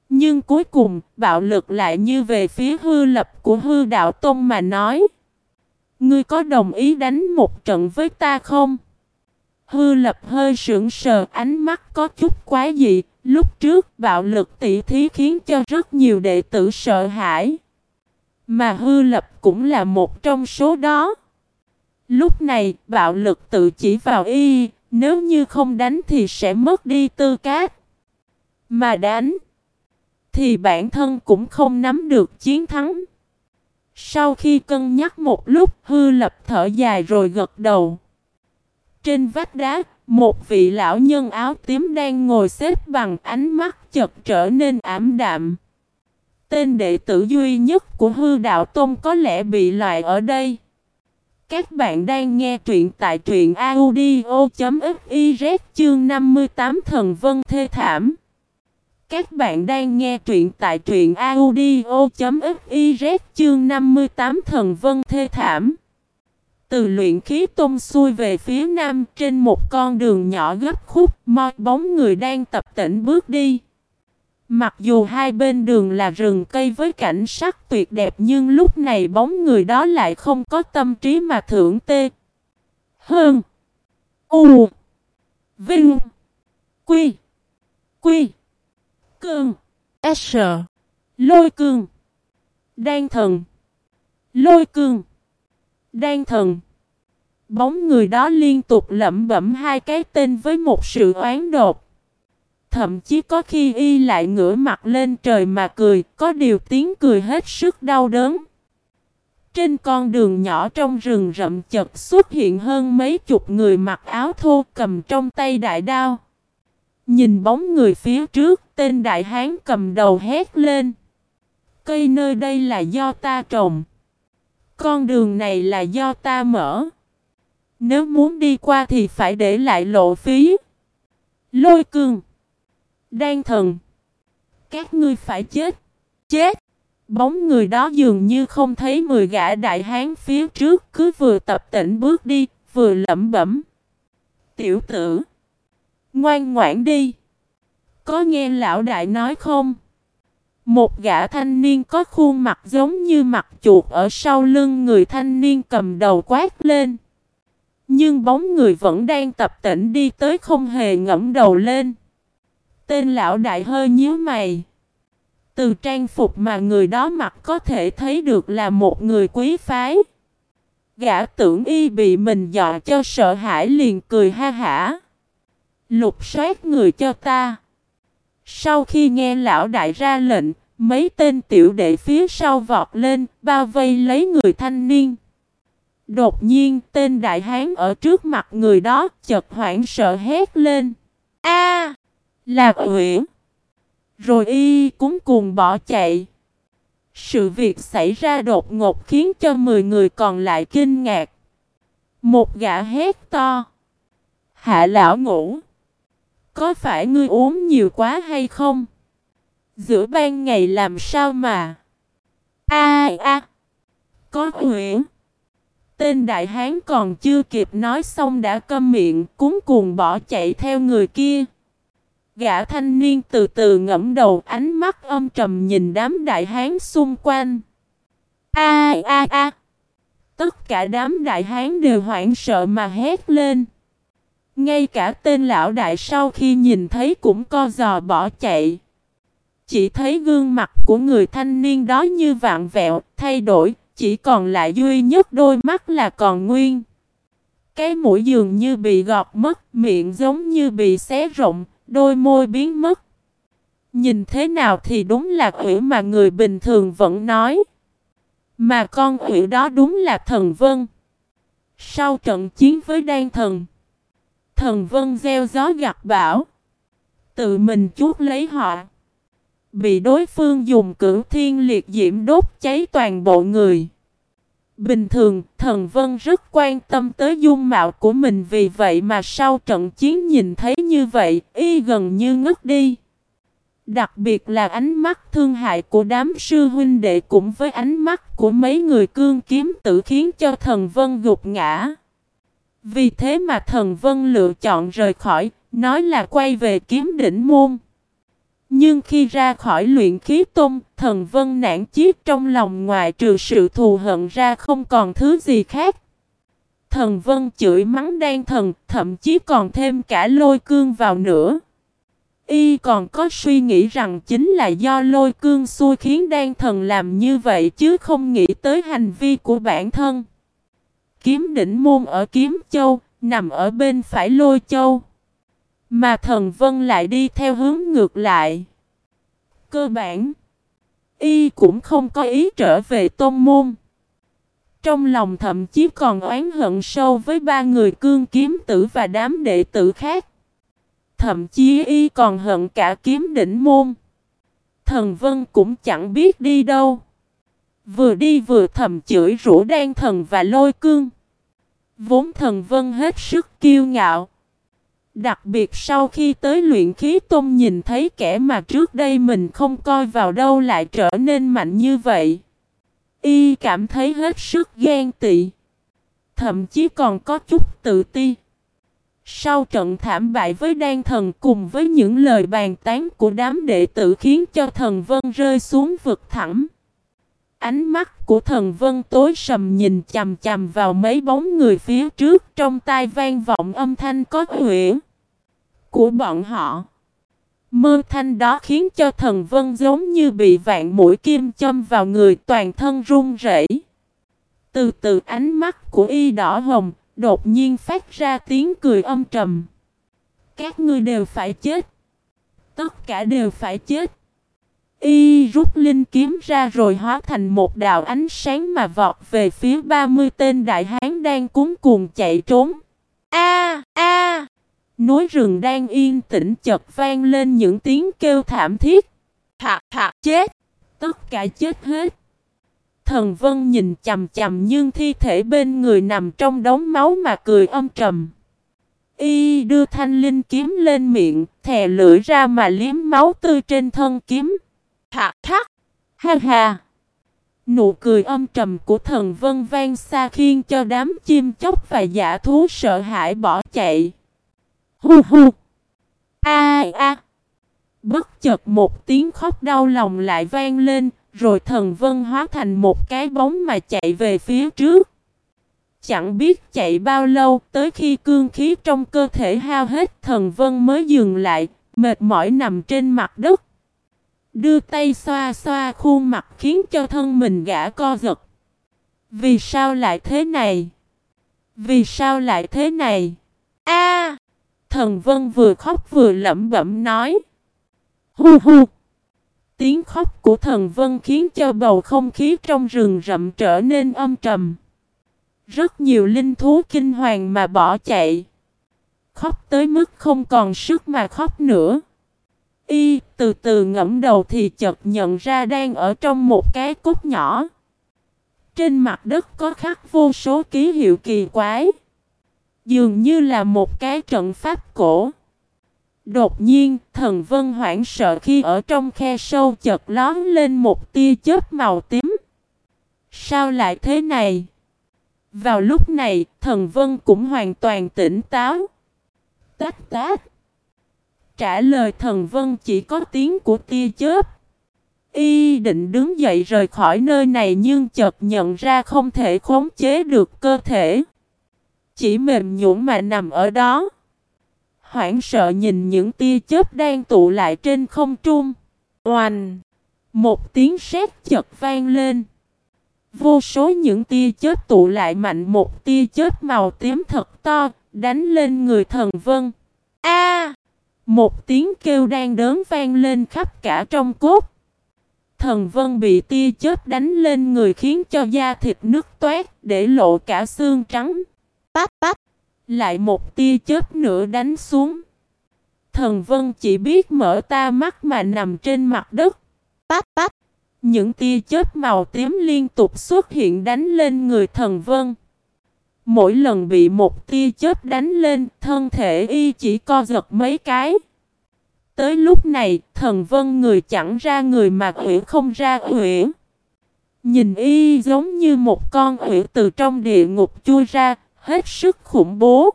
Nhưng cuối cùng, bạo lực lại như về phía hư lập của hư đạo Tông mà nói. Ngươi có đồng ý đánh một trận với ta không? Hư lập hơi sững sờ ánh mắt có chút quá dị. Lúc trước bạo lực tỷ thí khiến cho rất nhiều đệ tử sợ hãi. Mà hư lập cũng là một trong số đó. Lúc này bạo lực tự chỉ vào y. Nếu như không đánh thì sẽ mất đi tư cát. Mà đánh thì bản thân cũng không nắm được chiến thắng. Sau khi cân nhắc một lúc, hư lập thở dài rồi gật đầu. Trên vách đá, một vị lão nhân áo tím đang ngồi xếp bằng, ánh mắt chật trở nên ảm đạm. Tên đệ tử duy nhất của hư đạo tôn có lẽ bị loại ở đây. Các bạn đang nghe truyện tại truyện audio.fiz chương 58 thần vân thê thảm. Các bạn đang nghe truyện tại truyện audio.fiz chương 58 thần vân thê thảm. Từ luyện khí tung xuôi về phía nam trên một con đường nhỏ gấp khúc, mọi bóng người đang tập tỉnh bước đi. Mặc dù hai bên đường là rừng cây với cảnh sắc tuyệt đẹp nhưng lúc này bóng người đó lại không có tâm trí mà thưởng tê. Hơn. U. Vinh. Quy. Quy. Cương. S. Lôi cương. Đan thần. Lôi cương. Đan thần. Bóng người đó liên tục lẩm bẩm hai cái tên với một sự oán đột. Thậm chí có khi y lại ngửa mặt lên trời mà cười, có điều tiếng cười hết sức đau đớn. Trên con đường nhỏ trong rừng rậm chật xuất hiện hơn mấy chục người mặc áo thô cầm trong tay đại đao. Nhìn bóng người phía trước, tên đại hán cầm đầu hét lên. Cây nơi đây là do ta trồng. Con đường này là do ta mở. Nếu muốn đi qua thì phải để lại lộ phí. Lôi cương. Đan thần. Các ngươi phải chết. Chết. Bóng người đó dường như không thấy mười gã đại hán phía trước cứ vừa tập tỉnh bước đi, vừa lẩm bẩm. Tiểu tử. Ngoan ngoãn đi. Có nghe lão đại nói không? Một gã thanh niên có khuôn mặt giống như mặt chuột ở sau lưng người thanh niên cầm đầu quát lên. Nhưng bóng người vẫn đang tập tỉnh đi tới không hề ngẫm đầu lên. Tên lão đại hơi nhíu mày. Từ trang phục mà người đó mặc có thể thấy được là một người quý phái. Gã tưởng y bị mình dọa cho sợ hãi liền cười ha hả. Lục soát người cho ta. Sau khi nghe lão đại ra lệnh, mấy tên tiểu đệ phía sau vọt lên, bao vây lấy người thanh niên. Đột nhiên tên đại hán ở trước mặt người đó chợt hoảng sợ hét lên. A Là Uyển! Rồi y cũng cùng bỏ chạy. Sự việc xảy ra đột ngột khiến cho 10 người còn lại kinh ngạc. Một gã hét to. Hạ lão ngủ! Có phải ngươi uống nhiều quá hay không? Giữa ban ngày làm sao mà? A a. Có huyện. Tên đại hán còn chưa kịp nói xong đã câm miệng, cuốn cuồng bỏ chạy theo người kia. Gã thanh niên từ từ ngẫm đầu, ánh mắt âm trầm nhìn đám đại hán xung quanh. A a a. Tất cả đám đại hán đều hoảng sợ mà hét lên. Ngay cả tên lão đại sau khi nhìn thấy cũng co giò bỏ chạy. Chỉ thấy gương mặt của người thanh niên đó như vạn vẹo, thay đổi, chỉ còn lại duy nhất đôi mắt là còn nguyên. Cái mũi dường như bị gọt mất, miệng giống như bị xé rộng, đôi môi biến mất. Nhìn thế nào thì đúng là quỷ mà người bình thường vẫn nói. Mà con quỷ đó đúng là thần vân. Sau trận chiến với đan thần, thần vân gieo gió gặt bão. Tự mình chuốt lấy họ. Bị đối phương dùng cửu thiên liệt diễm đốt cháy toàn bộ người. Bình thường, thần vân rất quan tâm tới dung mạo của mình vì vậy mà sau trận chiến nhìn thấy như vậy, y gần như ngất đi. Đặc biệt là ánh mắt thương hại của đám sư huynh đệ cũng với ánh mắt của mấy người cương kiếm tử khiến cho thần vân gục ngã. Vì thế mà thần vân lựa chọn rời khỏi, nói là quay về kiếm đỉnh môn. Nhưng khi ra khỏi luyện khí tôn, thần vân nản chiếc trong lòng ngoài trừ sự thù hận ra không còn thứ gì khác. Thần vân chửi mắng đan thần, thậm chí còn thêm cả lôi cương vào nữa. Y còn có suy nghĩ rằng chính là do lôi cương xui khiến đan thần làm như vậy chứ không nghĩ tới hành vi của bản thân. Kiếm đỉnh môn ở kiếm châu, nằm ở bên phải lôi châu. Mà thần vân lại đi theo hướng ngược lại. Cơ bản, y cũng không có ý trở về tôn môn. Trong lòng thậm chí còn oán hận sâu với ba người cương kiếm tử và đám đệ tử khác. Thậm chí y còn hận cả kiếm đỉnh môn. Thần Vân cũng chẳng biết đi đâu. Vừa đi vừa thầm chửi rủa đan thần và lôi cương. Vốn thần Vân hết sức kiêu ngạo. Đặc biệt sau khi tới luyện khí tôn nhìn thấy kẻ mà trước đây mình không coi vào đâu lại trở nên mạnh như vậy. Y cảm thấy hết sức ghen tị. Thậm chí còn có chút tự ti. Sau trận thảm bại với đan thần cùng với những lời bàn tán của đám đệ tử khiến cho thần vân rơi xuống vực thẳm. Ánh mắt của thần vân tối sầm nhìn chầm chầm vào mấy bóng người phía trước trong tai vang vọng âm thanh có huyễn của bọn họ. Mơ thanh đó khiến cho thần vân giống như bị vạn mũi kim châm vào người toàn thân run rẩy. Từ từ ánh mắt của y đỏ hồng, đột nhiên phát ra tiếng cười âm trầm. Các ngươi đều phải chết. Tất cả đều phải chết. Y rút linh kiếm ra rồi hóa thành một đạo ánh sáng mà vọt về phía 30 tên đại hán đang cuốn cuồng chạy trốn. A a Núi rừng đang yên tĩnh chợt vang lên những tiếng kêu thảm thiết. Thạc thạc chết. Tất cả chết hết. Thần Vân nhìn chầm chầm nhưng thi thể bên người nằm trong đống máu mà cười âm trầm. Y đưa thanh linh kiếm lên miệng, thè lưỡi ra mà liếm máu tươi trên thân kiếm. Thạc thắc. Ha ha. Nụ cười âm trầm của thần Vân vang xa khiến cho đám chim chóc và giả thú sợ hãi bỏ chạy. Hu hu. A a. Bất chợt một tiếng khóc đau lòng lại vang lên, rồi thần vân hóa thành một cái bóng mà chạy về phía trước. Chẳng biết chạy bao lâu, tới khi cương khí trong cơ thể hao hết, thần vân mới dừng lại, mệt mỏi nằm trên mặt đất. Đưa tay xoa xoa khuôn mặt khiến cho thân mình gã co giật. Vì sao lại thế này? Vì sao lại thế này? A! Thần Vân vừa khóc vừa lẩm bẩm nói. Hu hu. Tiếng khóc của thần Vân khiến cho bầu không khí trong rừng rậm trở nên âm trầm. Rất nhiều linh thú kinh hoàng mà bỏ chạy. Khóc tới mức không còn sức mà khóc nữa. Y từ từ ngẫm đầu thì chợt nhận ra đang ở trong một cái cốt nhỏ. Trên mặt đất có khắc vô số ký hiệu kỳ quái. Dường như là một cái trận pháp cổ. Đột nhiên, thần vân hoảng sợ khi ở trong khe sâu chợt lón lên một tia chớp màu tím. Sao lại thế này? Vào lúc này, thần vân cũng hoàn toàn tỉnh táo. Tách tách. Trả lời thần vân chỉ có tiếng của tia chớp. Y định đứng dậy rời khỏi nơi này nhưng chợt nhận ra không thể khống chế được cơ thể. Chỉ mềm nhũn mà nằm ở đó. Hoảng sợ nhìn những tia chớp đang tụ lại trên không trung. Oanh! Một tiếng sét chật vang lên. Vô số những tia chớp tụ lại mạnh một tia chớp màu tím thật to, đánh lên người thần vân. A! Một tiếng kêu đang đớn vang lên khắp cả trong cốt. Thần vân bị tia chớp đánh lên người khiến cho da thịt nứt toát, để lộ cả xương trắng. Pát pát! Lại một tia chớp nữa đánh xuống. Thần vân chỉ biết mở ta mắt mà nằm trên mặt đất. Pát pát! Những tia chớp màu tím liên tục xuất hiện đánh lên người thần vân. Mỗi lần bị một tia chớp đánh lên, thân thể y chỉ co giật mấy cái. Tới lúc này, thần vân người chẳng ra người mà quỷ không ra quỷ. Nhìn y giống như một con quỷ từ trong địa ngục chui ra, hết sức khủng bố.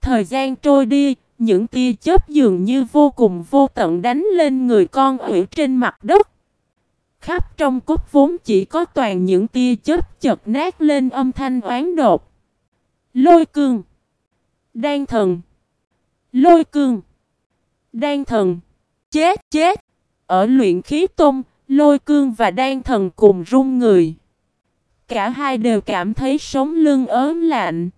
Thời gian trôi đi, những tia chớp dường như vô cùng vô tận đánh lên người con quỷ trên mặt đất. Khắp trong cốt vốn chỉ có toàn những tia chớp chật nát lên âm thanh oán đột. Lôi cương. Đan thần. Lôi cương. Đan thần. Chết chết. Ở luyện khí tôn, lôi cương và đan thần cùng run người. Cả hai đều cảm thấy sống lưng ớn lạnh.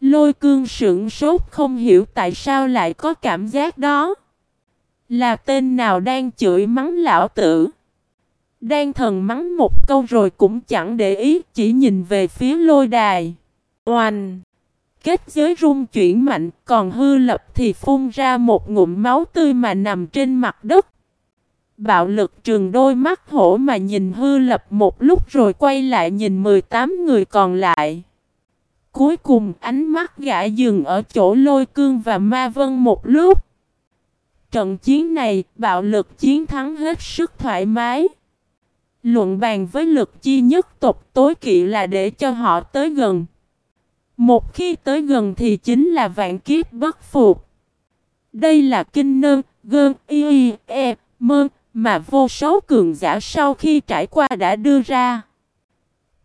Lôi cương sững sốt không hiểu tại sao lại có cảm giác đó. Là tên nào đang chửi mắng lão tử. Đan thần mắng một câu rồi cũng chẳng để ý chỉ nhìn về phía lôi đài. Oanh! Kết giới rung chuyển mạnh, còn hư lập thì phun ra một ngụm máu tươi mà nằm trên mặt đất. Bạo lực trường đôi mắt hổ mà nhìn hư lập một lúc rồi quay lại nhìn 18 người còn lại. Cuối cùng, ánh mắt gã dừng ở chỗ lôi cương và ma vân một lúc. Trận chiến này, bạo lực chiến thắng hết sức thoải mái. Luận bàn với lực chi nhất tộc tối kỵ là để cho họ tới gần. Một khi tới gần thì chính là vạn kiếp bất phục. Đây là kinh nơn, gơn, y, e, mơn, mà vô số cường giả sau khi trải qua đã đưa ra.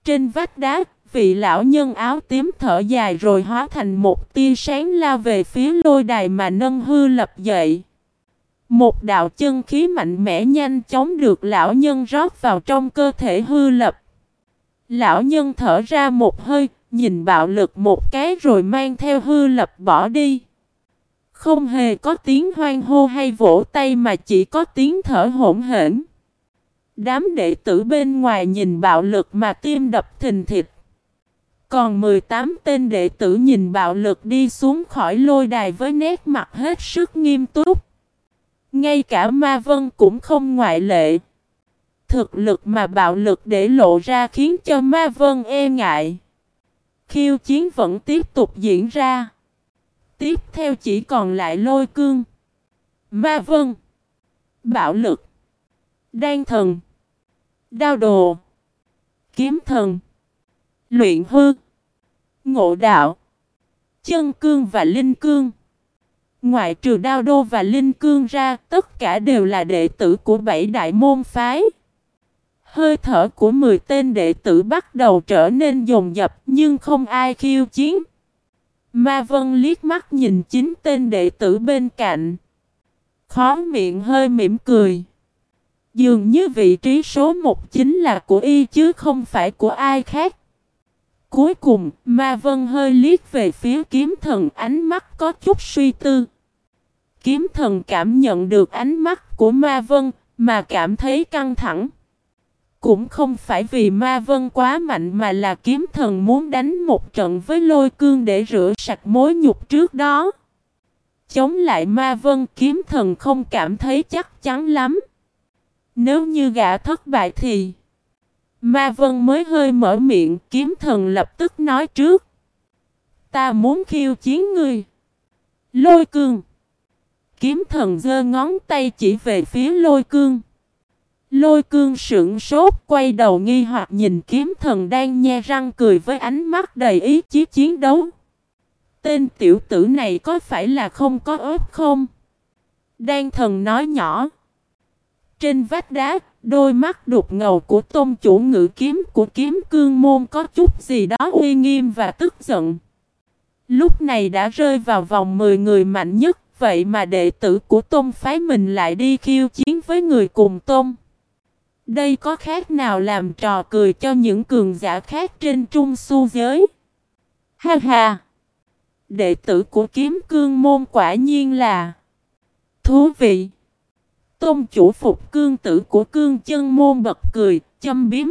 Trên vách đá, vị lão nhân áo tím thở dài rồi hóa thành một tia sáng lao về phía lôi đài mà nâng hư lập dậy. Một đạo chân khí mạnh mẽ nhanh chóng được lão nhân rót vào trong cơ thể hư lập. Lão nhân thở ra một hơi, nhìn bạo lực một cái rồi mang theo hư lập bỏ đi. Không hề có tiếng hoang hô hay vỗ tay mà chỉ có tiếng thở hỗn hển. Đám đệ tử bên ngoài nhìn bạo lực mà tim đập thình thịch. Còn 18 tên đệ tử nhìn bạo lực đi xuống khỏi lôi đài với nét mặt hết sức nghiêm túc. Ngay cả ma vân cũng không ngoại lệ. Thực lực mà bạo lực để lộ ra khiến cho ma vân e ngại. Khiêu chiến vẫn tiếp tục diễn ra. Tiếp theo chỉ còn lại lôi cương. Ma vân. Bạo lực. Đan thần. Đao đồ. Kiếm thần. Luyện hư. Ngộ đạo. Chân cương và linh cương. Ngoại trừ đao đô và linh cương ra, tất cả đều là đệ tử của bảy đại môn phái. Hơi thở của 10 tên đệ tử bắt đầu trở nên dồn dập nhưng không ai khiêu chiến. Ma Vân liếc mắt nhìn chính tên đệ tử bên cạnh. Khó miệng hơi mỉm cười. Dường như vị trí số một chính là của y chứ không phải của ai khác. Cuối cùng, Ma Vân hơi liếc về phía kiếm thần ánh mắt có chút suy tư. Kiếm thần cảm nhận được ánh mắt của Ma Vân, mà cảm thấy căng thẳng. Cũng không phải vì Ma Vân quá mạnh mà là kiếm thần muốn đánh một trận với lôi cương để rửa sạch mối nhục trước đó. Chống lại Ma Vân, kiếm thần không cảm thấy chắc chắn lắm. Nếu như gã thất bại thì... Ma Vân mới hơi mở miệng, kiếm thần lập tức nói trước. Ta muốn khiêu chiến ngươi. Lôi cương. Kiếm thần giơ ngón tay chỉ về phía lôi cương. Lôi cương sững sốt quay đầu nghi hoặc nhìn kiếm thần đang nhe răng cười với ánh mắt đầy ý chí chiến đấu. Tên tiểu tử này có phải là không có ớt không? Đan thần nói nhỏ. Trên vách đá, đôi mắt đục ngầu của tôn chủ ngự kiếm của kiếm cương môn có chút gì đó uy nghiêm và tức giận. Lúc này đã rơi vào vòng 10 người mạnh nhất, vậy mà đệ tử của tôn phái mình lại đi khiêu chiến với người cùng tôn. Đây có khác nào làm trò cười cho những cường giả khác trên trung su giới? Ha ha! Đệ tử của kiếm cương môn quả nhiên là thú vị. Tôn chủ phục cương tử của cương chân môn bật cười, châm biếm.